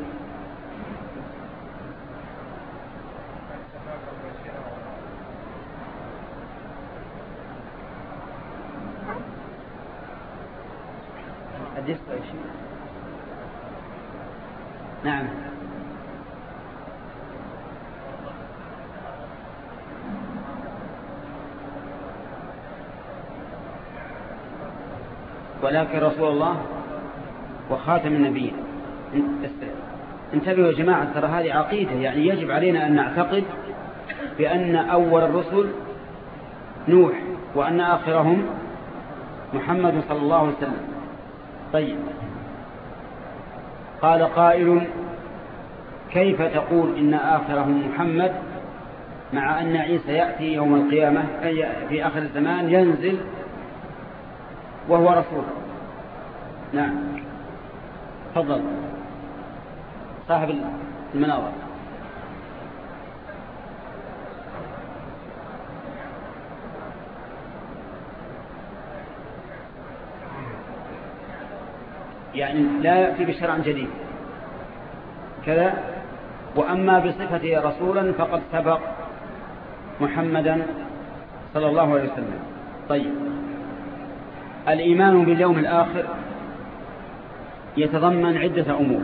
A: نعم ولكن رسول الله وخاتم النبيين انتبهوا يا جماعة ترى هذه عقيدة. يعني يجب علينا أن نعتقد بأن أول الرسل نوح وأن آخرهم محمد صلى الله عليه وسلم. طيب. قال قائل كيف تقول إن آخرهم محمد مع أن عيسى يأتي يوم القيامة؟ في آخر الزمان ينزل وهو رسول. نعم. تفضل. صاحب المناظر يعني لا يأتي بشرع جديد. كذا. وأما بصفته رسولا فقد سبق محمدا صلى الله عليه وسلم. طيب. الإيمان باليوم الآخر يتضمن عدة أمور.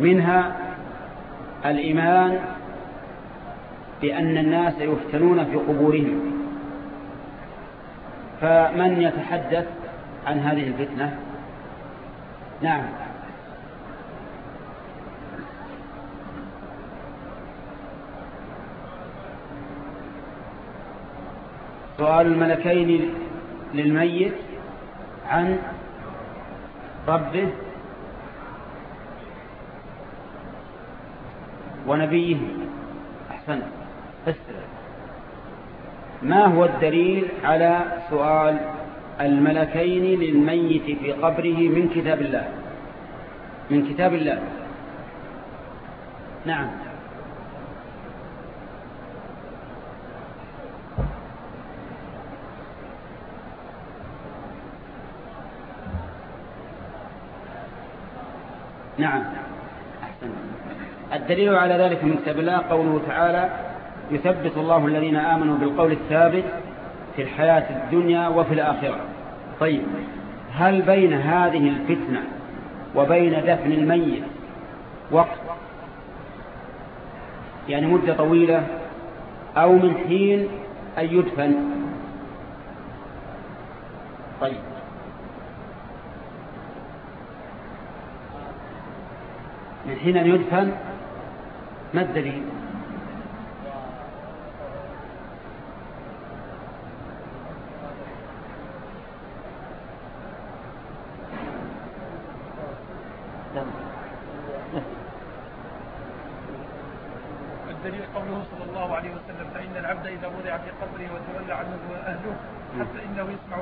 A: منها الإيمان بأن الناس يفتنون في قبورهم. فمن يتحدث عن هذه الفتنة؟ نعم. سؤال الملكين للميت عن ربه ونبيه. أحسن فسر. ما هو الدليل على سؤال الملكين للميت في قبره من كتاب الله؟ من كتاب الله. نعم. نعم. الدليل على ذلك من كتاب الله قوله تعالى يثبت الله الذين آمنوا بالقول الثابت في الحياة الدنيا وفي الآخرة. طيب هل بين هذه الفتنة وبين دفن الميت وقت يعني مدة طويلة أو من حين أن يدفن؟ طيب. من حين أن يدفن ما الدليل؟
B: الدليل قوله صلى الله عليه وسلم فإن العبد إذا وضع في قبره وتولى عنه أهله حتى إنه يسمع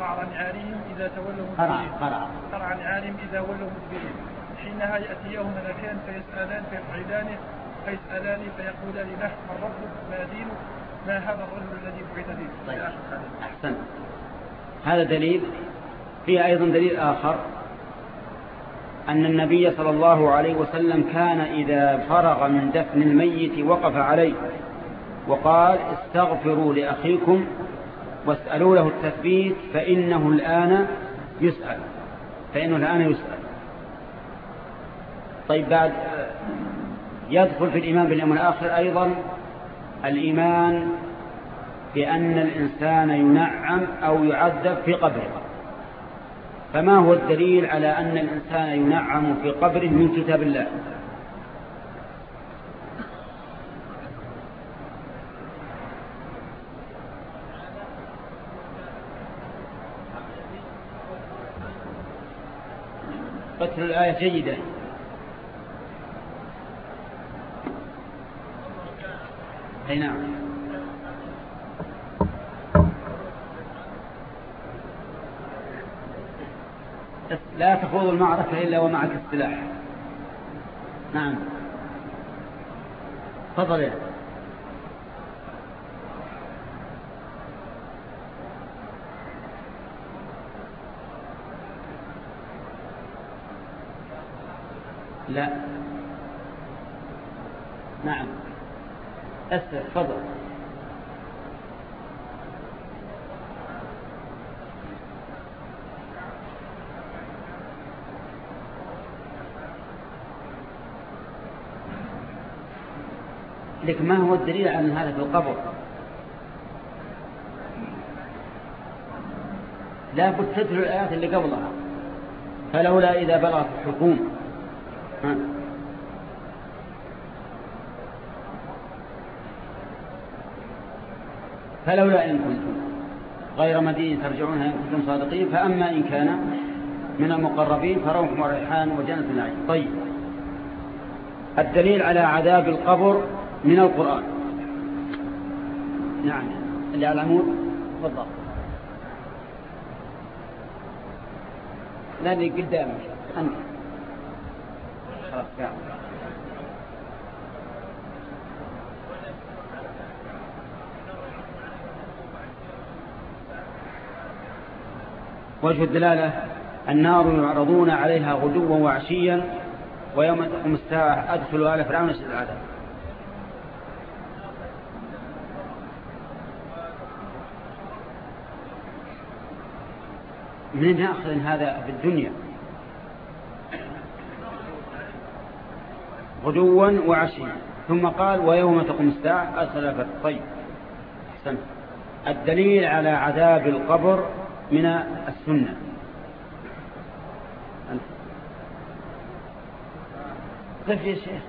B: قعر نعالهم إذا تولوا
A: مدبرين. قرع
B: قرع. نعالهم إذا ولوا مدبرين. حينها يأتي يوم ملكان فيسألان فيفعلانه فيسألان فيقولان له من ربك؟ ما دينك؟ ما هذا الرجل الذي بعث به
A: طيب. أحسن هذا دليل. فيه أيضا دليل آخر. أن النبي صلى الله عليه وسلم كان إذا فرغ من دفن الميت وقف عليه وقال استغفروا لأخيكم واسألوا له التثبيت فإنه الآن يسأل. فإنه الآن يسأل. طيب بعد يدخل في الإيمان باليوم الآخر أيضا الإيمان بأن الإنسان ينعم أو يعذب في قبره. فما هو الدليل على أن الإنسان ينعم في قبره من كتاب الله؟ قتل الآية جيدة أي نعم. لا تخوض المعركة إلا ومعك السلاح. نعم. تفضل يا. لا. نعم. أسر تفضل. لكن ما هو الدليل على هذا في القبر لا بد تدل الآيات اللي قبلها فلولا إذا بلغت الحكوم ها. فلولا إن كنتم غير مدين ترجعونها إن كنتم صادقين فأما إن كان من المقربين فروح وريحان وجنة العين طيب. الدليل على عذاب القبر من القرآن. نعم. اللي على العمود. تفضل. لا قدامك. أنت. خلاص وجه الدلالة النار يعرضون عليها غدوا وعشيا ويوم تقوم الساعة. أدخلوا آل فرعون شد العذاب من نأخذ هذا في الدنيا؟ غدوا وعشيا. ثم قال ويوم تقوم الساعة. أدخل آل طيب أحسن الدليل على عذاب القبر من السنة. كيف يا شيخ؟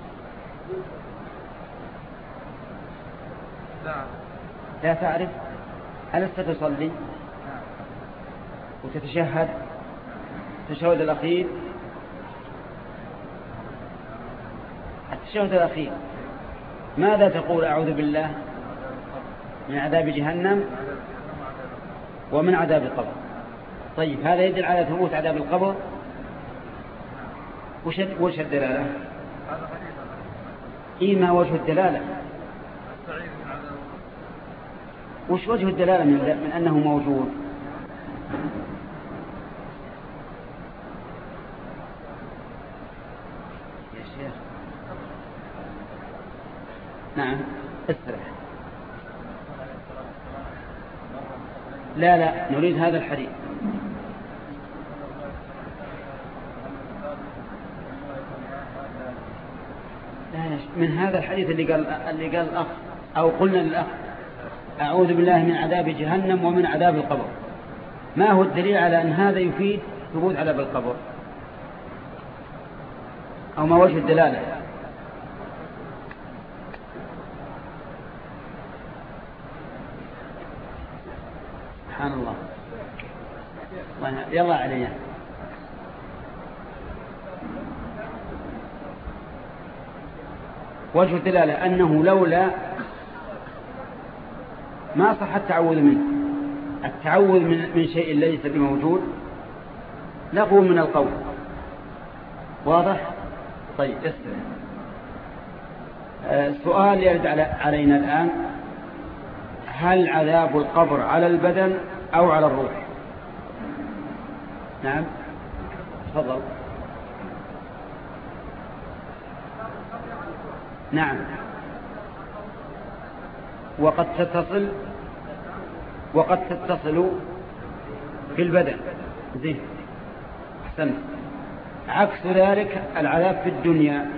A: لا تعرف؟ ألست تصلي؟ وتتشهد؟ التشهد الأخير؟ التشهد الأخير. ماذا تقول أعوذ بالله من عذاب جهنم؟ ومن عذاب القبر. طيب هذا يدل على ثبوت عذاب القبر؟ وش وش الدلالة؟ إيه ما وجه الدلالة. وش وجه الدلالة من, من أنه موجود؟ يا شيخ. نعم استرح لا لا نريد هذا الحديث. من هذا الحديث اللي قال اللي قال الأخ أو قلنا للأخ أعوذ بالله من عذاب جهنم ومن عذاب القبر. ما هو الدليل على أن هذا يفيد ثبوت عذاب القبر؟ أو ما وجه الدلالة؟ سبحان الله. يلا علينا. وجه الدلالة أنه لولا ما صح التعوذ منه. التعوذ من, من شيء ليس بموجود لغو من القول. واضح؟ طيب اسمع السؤال آه، يرد علينا الآن. هل عذاب القبر على البدن أو على الروح. نعم. تفضل. نعم. وقد تتصل وقد تتصل في البدن. زين. أحسنت. عكس ذلك العذاب في الدنيا.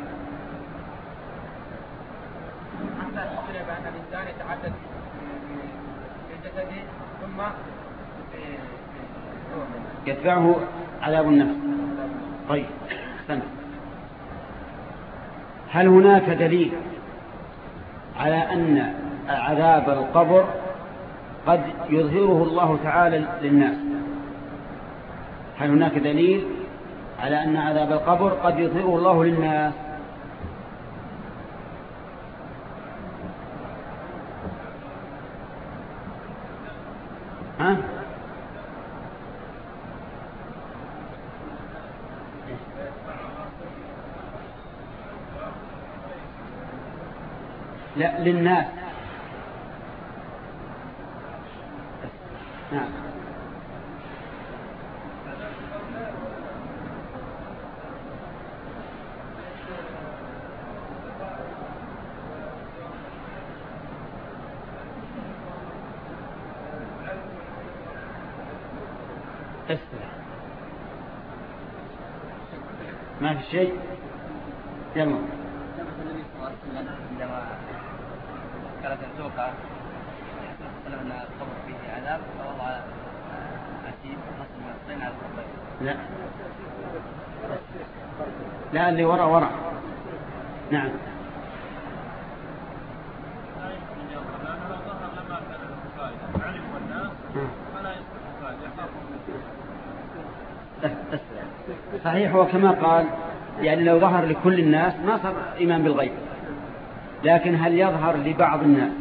A: يتبعه عذاب النفس. طيب احسنت هل هناك دليل على أن عذاب القبر قد يظهره الله تعالى للناس؟ هل هناك دليل على أن عذاب القبر قد يظهره الله للناس ها لا للناس. نعم. ما في شيء يلا
C: كانت الزوقة أن القبر فيه عذاب فوضع عتيب من الطين على القبر
A: لا. لا اللي ورا ورا. نعم. صحيح وكما قال يعني لو ظهر لكل الناس ما صار إيمان بالغيب. لكن هل يظهر لبعض الناس؟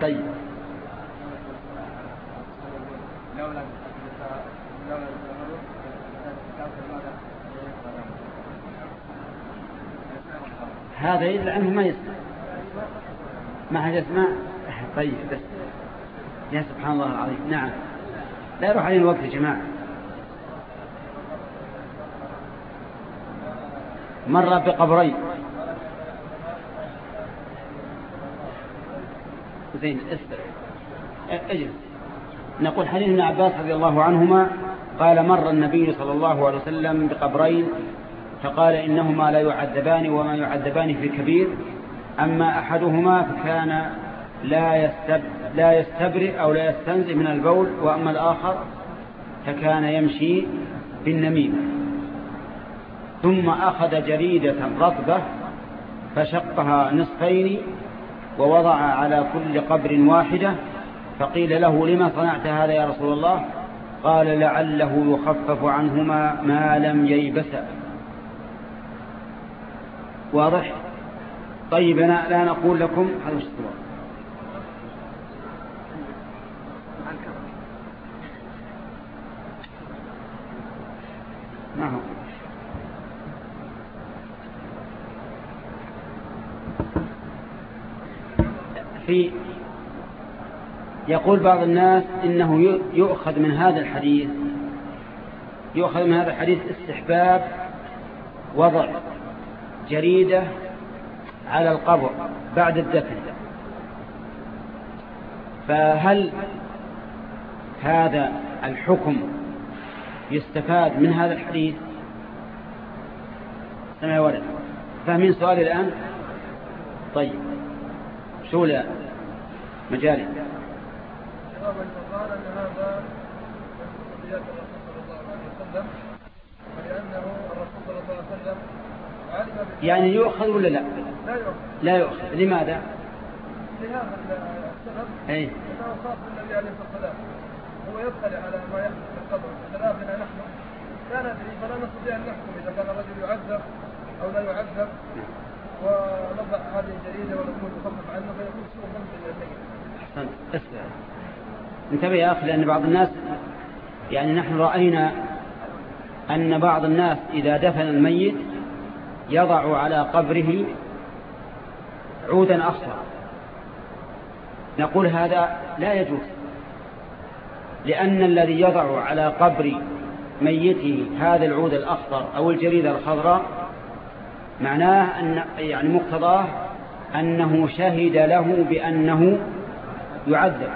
A: طيب. هذا يدل عنه ما يسمع. ما حد يسمع؟ طيب بس. يا سبحان الله العظيم. نعم. لا يروح علينا الوقت يا جماعة. مر بقبرين. زين اجلس نقول حديث ابن عباس رضي الله عنهما قال مر النبي صلى الله عليه وسلم بقبرين فقال إنهما لا يعذبان وما يعذبان في كبير أما أحدهما فكان لا يستب لا يستبرئ أو لا يستنزئ من البول وأما الآخر فكان يمشي بالنميمة. ثم أخذ جريدة رطبة فشقها نصفين ووضع على كل قبر واحدة فقيل له لما صنعت هذا يا رسول الله؟ قال لعله يخفف عنهما ما لم ييبسا واضح؟ طيب أنا لا نقول لكم هذا مش نعم في يقول بعض الناس إنه يؤخذ من هذا الحديث يؤخذ من هذا الحديث استحباب وضع جريدة على القبر بعد الدفن. فهل هذا الحكم يستفاد من هذا الحديث؟ سمع ولد. فاهمين سؤالي الآن؟ طيب. شو مجالي.
B: قال ان هذا الرسول صلى الله عليه وسلم ولأنه الرسول صلى الله عليه وسلم علم
A: يعني يؤخذ ولا لا؟
B: لا يؤخذ.
A: لا يؤخذ لماذا؟
B: لهذا السبب خاص بالنبي عليه الصلاه والسلام هو يطلع على ما يحدث في القبر بخلافنا نحن لا ندري فلا نستطيع ان نحكم اذا كان الرجل يعذب أو لا يعذب ونضع هذه الجريدة نخفف عنه فيكون سوء
A: أحسنت. اسمع. انتبه يا أخي لأن بعض الناس يعني نحن رأينا أن بعض الناس إذا دفن الميت يضع على قبره عودا أخضر نقول هذا لا يجوز لأن الذي يضع على قبر ميته هذا العود الأخضر أو الجريدة الخضراء معناه أن يعني مقتضاه أنه شهد له بأنه يعذب.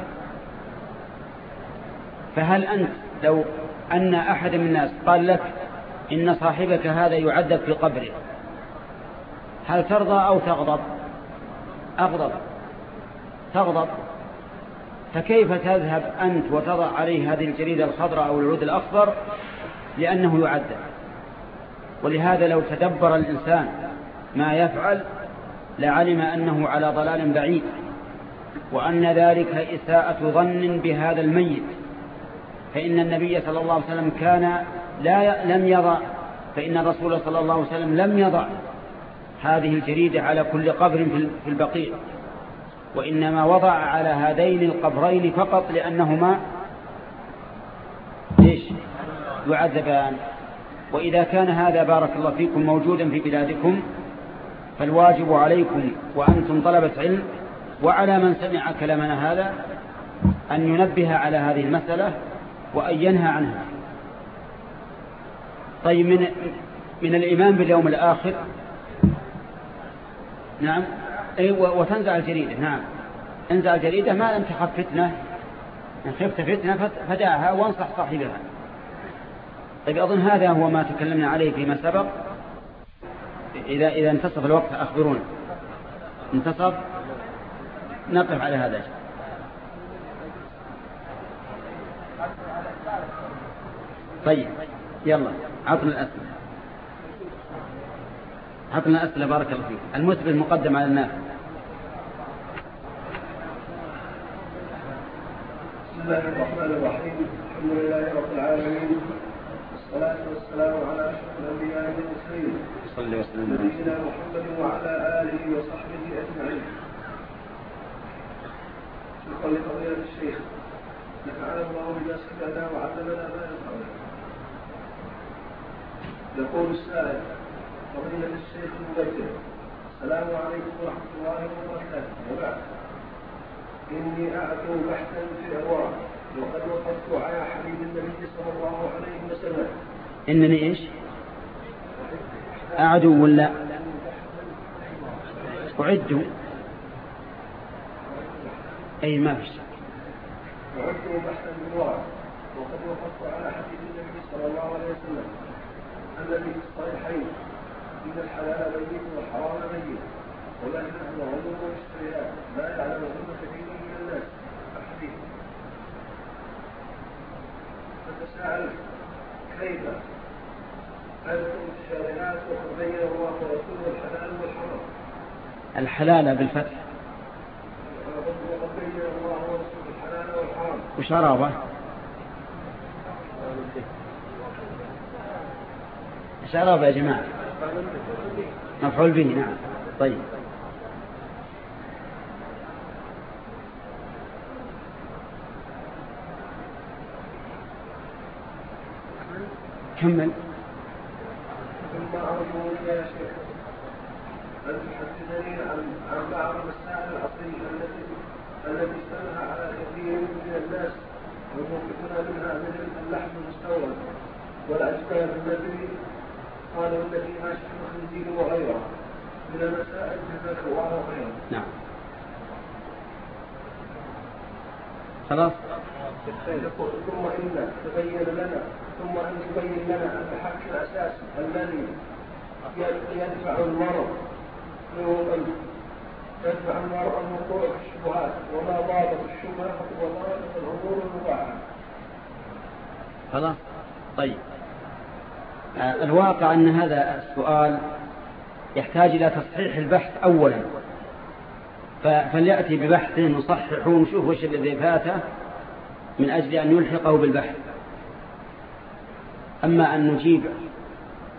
A: فهل أنت لو أن أحد من الناس قال لك إن صاحبك هذا يعذب في قبره هل ترضى أو تغضب؟ أغضب. تغضب. فكيف تذهب أنت وتضع عليه هذه الجريدة الخضراء أو العود الأخضر لأنه يعذب؟ ولهذا لو تدبر الإنسان ما يفعل لعلم أنه على ضلال بعيد وأن ذلك إساءة ظن بهذا الميت. فإن النبي صلى الله عليه وسلم كان لا لم يضع فإن الرسول صلى الله عليه وسلم لم يضع هذه الجريدة على كل قبر في البقيع. وإنما وضع على هذين القبرين فقط لأنهما ليش يعذبان. وإذا كان هذا بارك الله فيكم موجودا في بلادكم فالواجب عليكم وأنتم طلبة علم وعلى من سمع كلامنا هذا أن ينبه على هذه المسألة وأن ينهى عنها. طيب من من الإيمان باليوم الآخر؟ نعم. وتنزع الجريدة. نعم. انزع الجريدة ما لم تخف فتنة. إن خفت فتنة فدعها وانصح صاحبها. طيب أظن هذا هو ما تكلمنا عليه فيما سبق. إذا إذا انتصف الوقت أخبرونا انتصف. نقف على هذا. طيب يلا عطنا الأسئلة. عطنا الأسئلة بارك الله فيك. المثبت مقدم على النافع
D: بسم الله الرحمن الرحيم. الحمد لله رب العالمين. والصلاة والسلام على أشرف الأنبياء والمرسلين.
A: صلى وسلم.
D: نبينا محمد وعلى آله وصحبه أجمعين. شكرا لفضيلة الشيخ نفعنا الله بما سمعنا وعلمنا ما ينفعنا. يقول السائل فضيلة الشيخ المبكر السلام عليكم ورحمة الله وبركاته. وبعد إني أعدو بحثا في العراق وقد وقفت على حبيب النبي صلى الله عليه وسلم.
A: إنني إيش؟ أعدو ولا؟ أعد. أي ما في شيء
D: وعدت بحثا العراق وقد وقفت على حديث النبي صلى الله عليه وسلم. الذي في الصحيحين. إن الحلال بين والحرام بين ولكن العلوم والاشتريات لا يعلمهن كثير من الناس الحديث فتساءل كيف أنتم الشارعات وقد بين الله ورسوله الحلال والحرام؟
A: الحلال بالفتح
D: وقد بين الله ورسوله الحلال والحرام.
A: وشرابة شرابة يا جماعة؟ مفعول به نعم. طيب. كمل.
D: ثم أرجو يا شيخ أن تحدثني عن عن بعض المسائل العصرية التي التي اشتبه على كثير من الناس وموقفنا منها مثل اللحم المستورد والأجساد التي قالوا التي ما شحم الخنزير وغيرها من المسائل جزاك الله خيرا
A: نعم. خلاص.
D: ثم إن تبين لنا ثم أن تبين لنا الحق الأساسي الذي يدفع المرء يدفع المرء من وقوع الشبهات وما ضابط الشبهة هو ضابط الأمور المباحة.
A: خلاص؟ طيب. آه، الواقع أن هذا السؤال يحتاج إلى تصحيح البحث أولا. فليأتي ببحث نصححه ونشوف وش الذي فاته من أجل أن يلحقه بالبحث. أما أن نجيب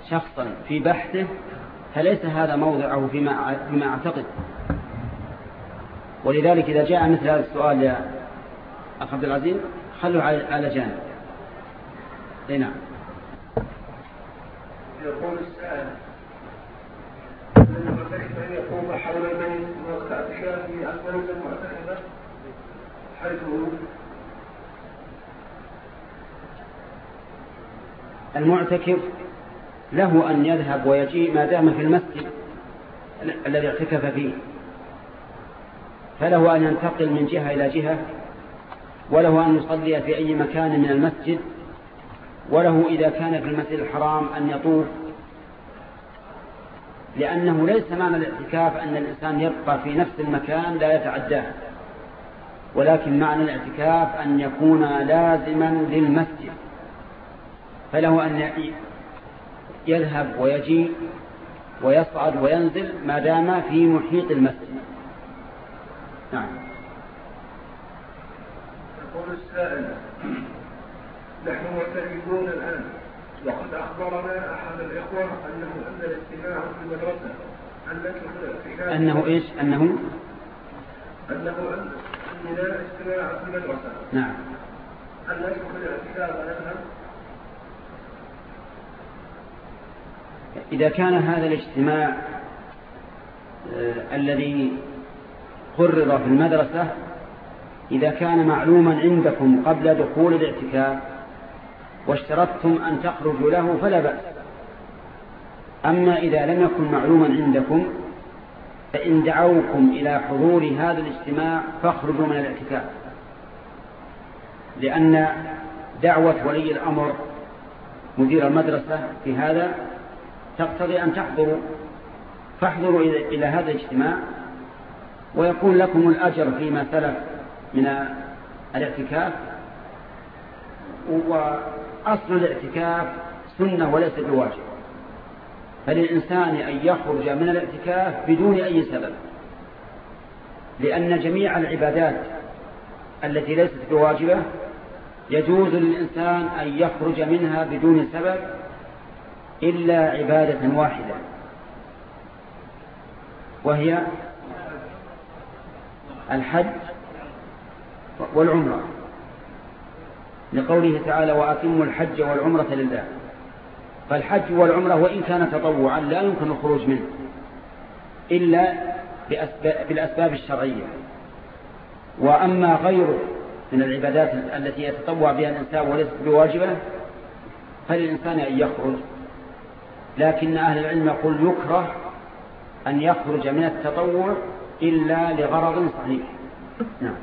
A: شخصا في بحثه فليس هذا موضعه فيما, فيما أعتقد. ولذلك إذا جاء مثل هذا السؤال يا أخ عبد العزيز خلوه على جانب. أي نعم.
D: يقول السائل أن يقوم حول الميت وقت اعتكافه أكبر من المعتكفة حيث
A: المعتكف له أن يذهب ويجيء ما دام في المسجد الذي اعتكف فيه. فله أن ينتقل من جهة إلى جهة وله أن يصلي في أي مكان من المسجد وله إذا كان في المسجد الحرام أن يطوف. لأنه ليس معنى الاعتكاف أن الإنسان يبقى في نفس المكان لا يتعداه ولكن معنى الاعتكاف أن يكون لازما للمسجد. فله أن يذهب ويجيء ويصعد وينزل ما دام في محيط المسجد. نعم.
D: يقول السائل نحن معتمدون الآن. وقد أخبرنا أحد الإخوة أنه أن الاجتماع في المدرسة أنك
A: أنه إيش؟ أنه؟
D: أنه أننا اجتماع في المدرسة.
A: نعم.
D: هل ندخل الاعتكاف ونذهب
A: إذا كان هذا الاجتماع آه الذي قرر في المدرسة إذا كان معلوما عندكم قبل دخول الاعتكاف واشترطتم أن تخرجوا له فلا بأس. أما إذا لم يكن معلوما عندكم فإن دعوكم إلى حضور هذا الاجتماع فاخرجوا من الاعتكاف. لأن دعوة ولي الأمر مدير المدرسة في هذا تقتضي أن تحضروا فاحضروا إلى هذا الاجتماع ويكون لكم الأجر فيما سلف من الاعتكاف وأصل الاعتكاف سنة وليس بواجب. فللإنسان أن يخرج من الاعتكاف بدون أي سبب لأن جميع العبادات التي ليست بواجبة يجوز للإنسان أن يخرج منها بدون سبب إلا عبادة واحدة. وهي الحج والعمرة. لقوله تعالى وأتموا الحج والعمرة لله. فالحج والعمرة وإن كان تطوعا لا يمكن الخروج منه إلا بالأسباب الشرعية. وأما غيره من العبادات التي يتطوع بها الإنسان وليست بواجبة فللإنسان أن يخرج لكن أهل العلم يقول يكره أن يخرج من التطوع إلا لغرض صحيح. نعم.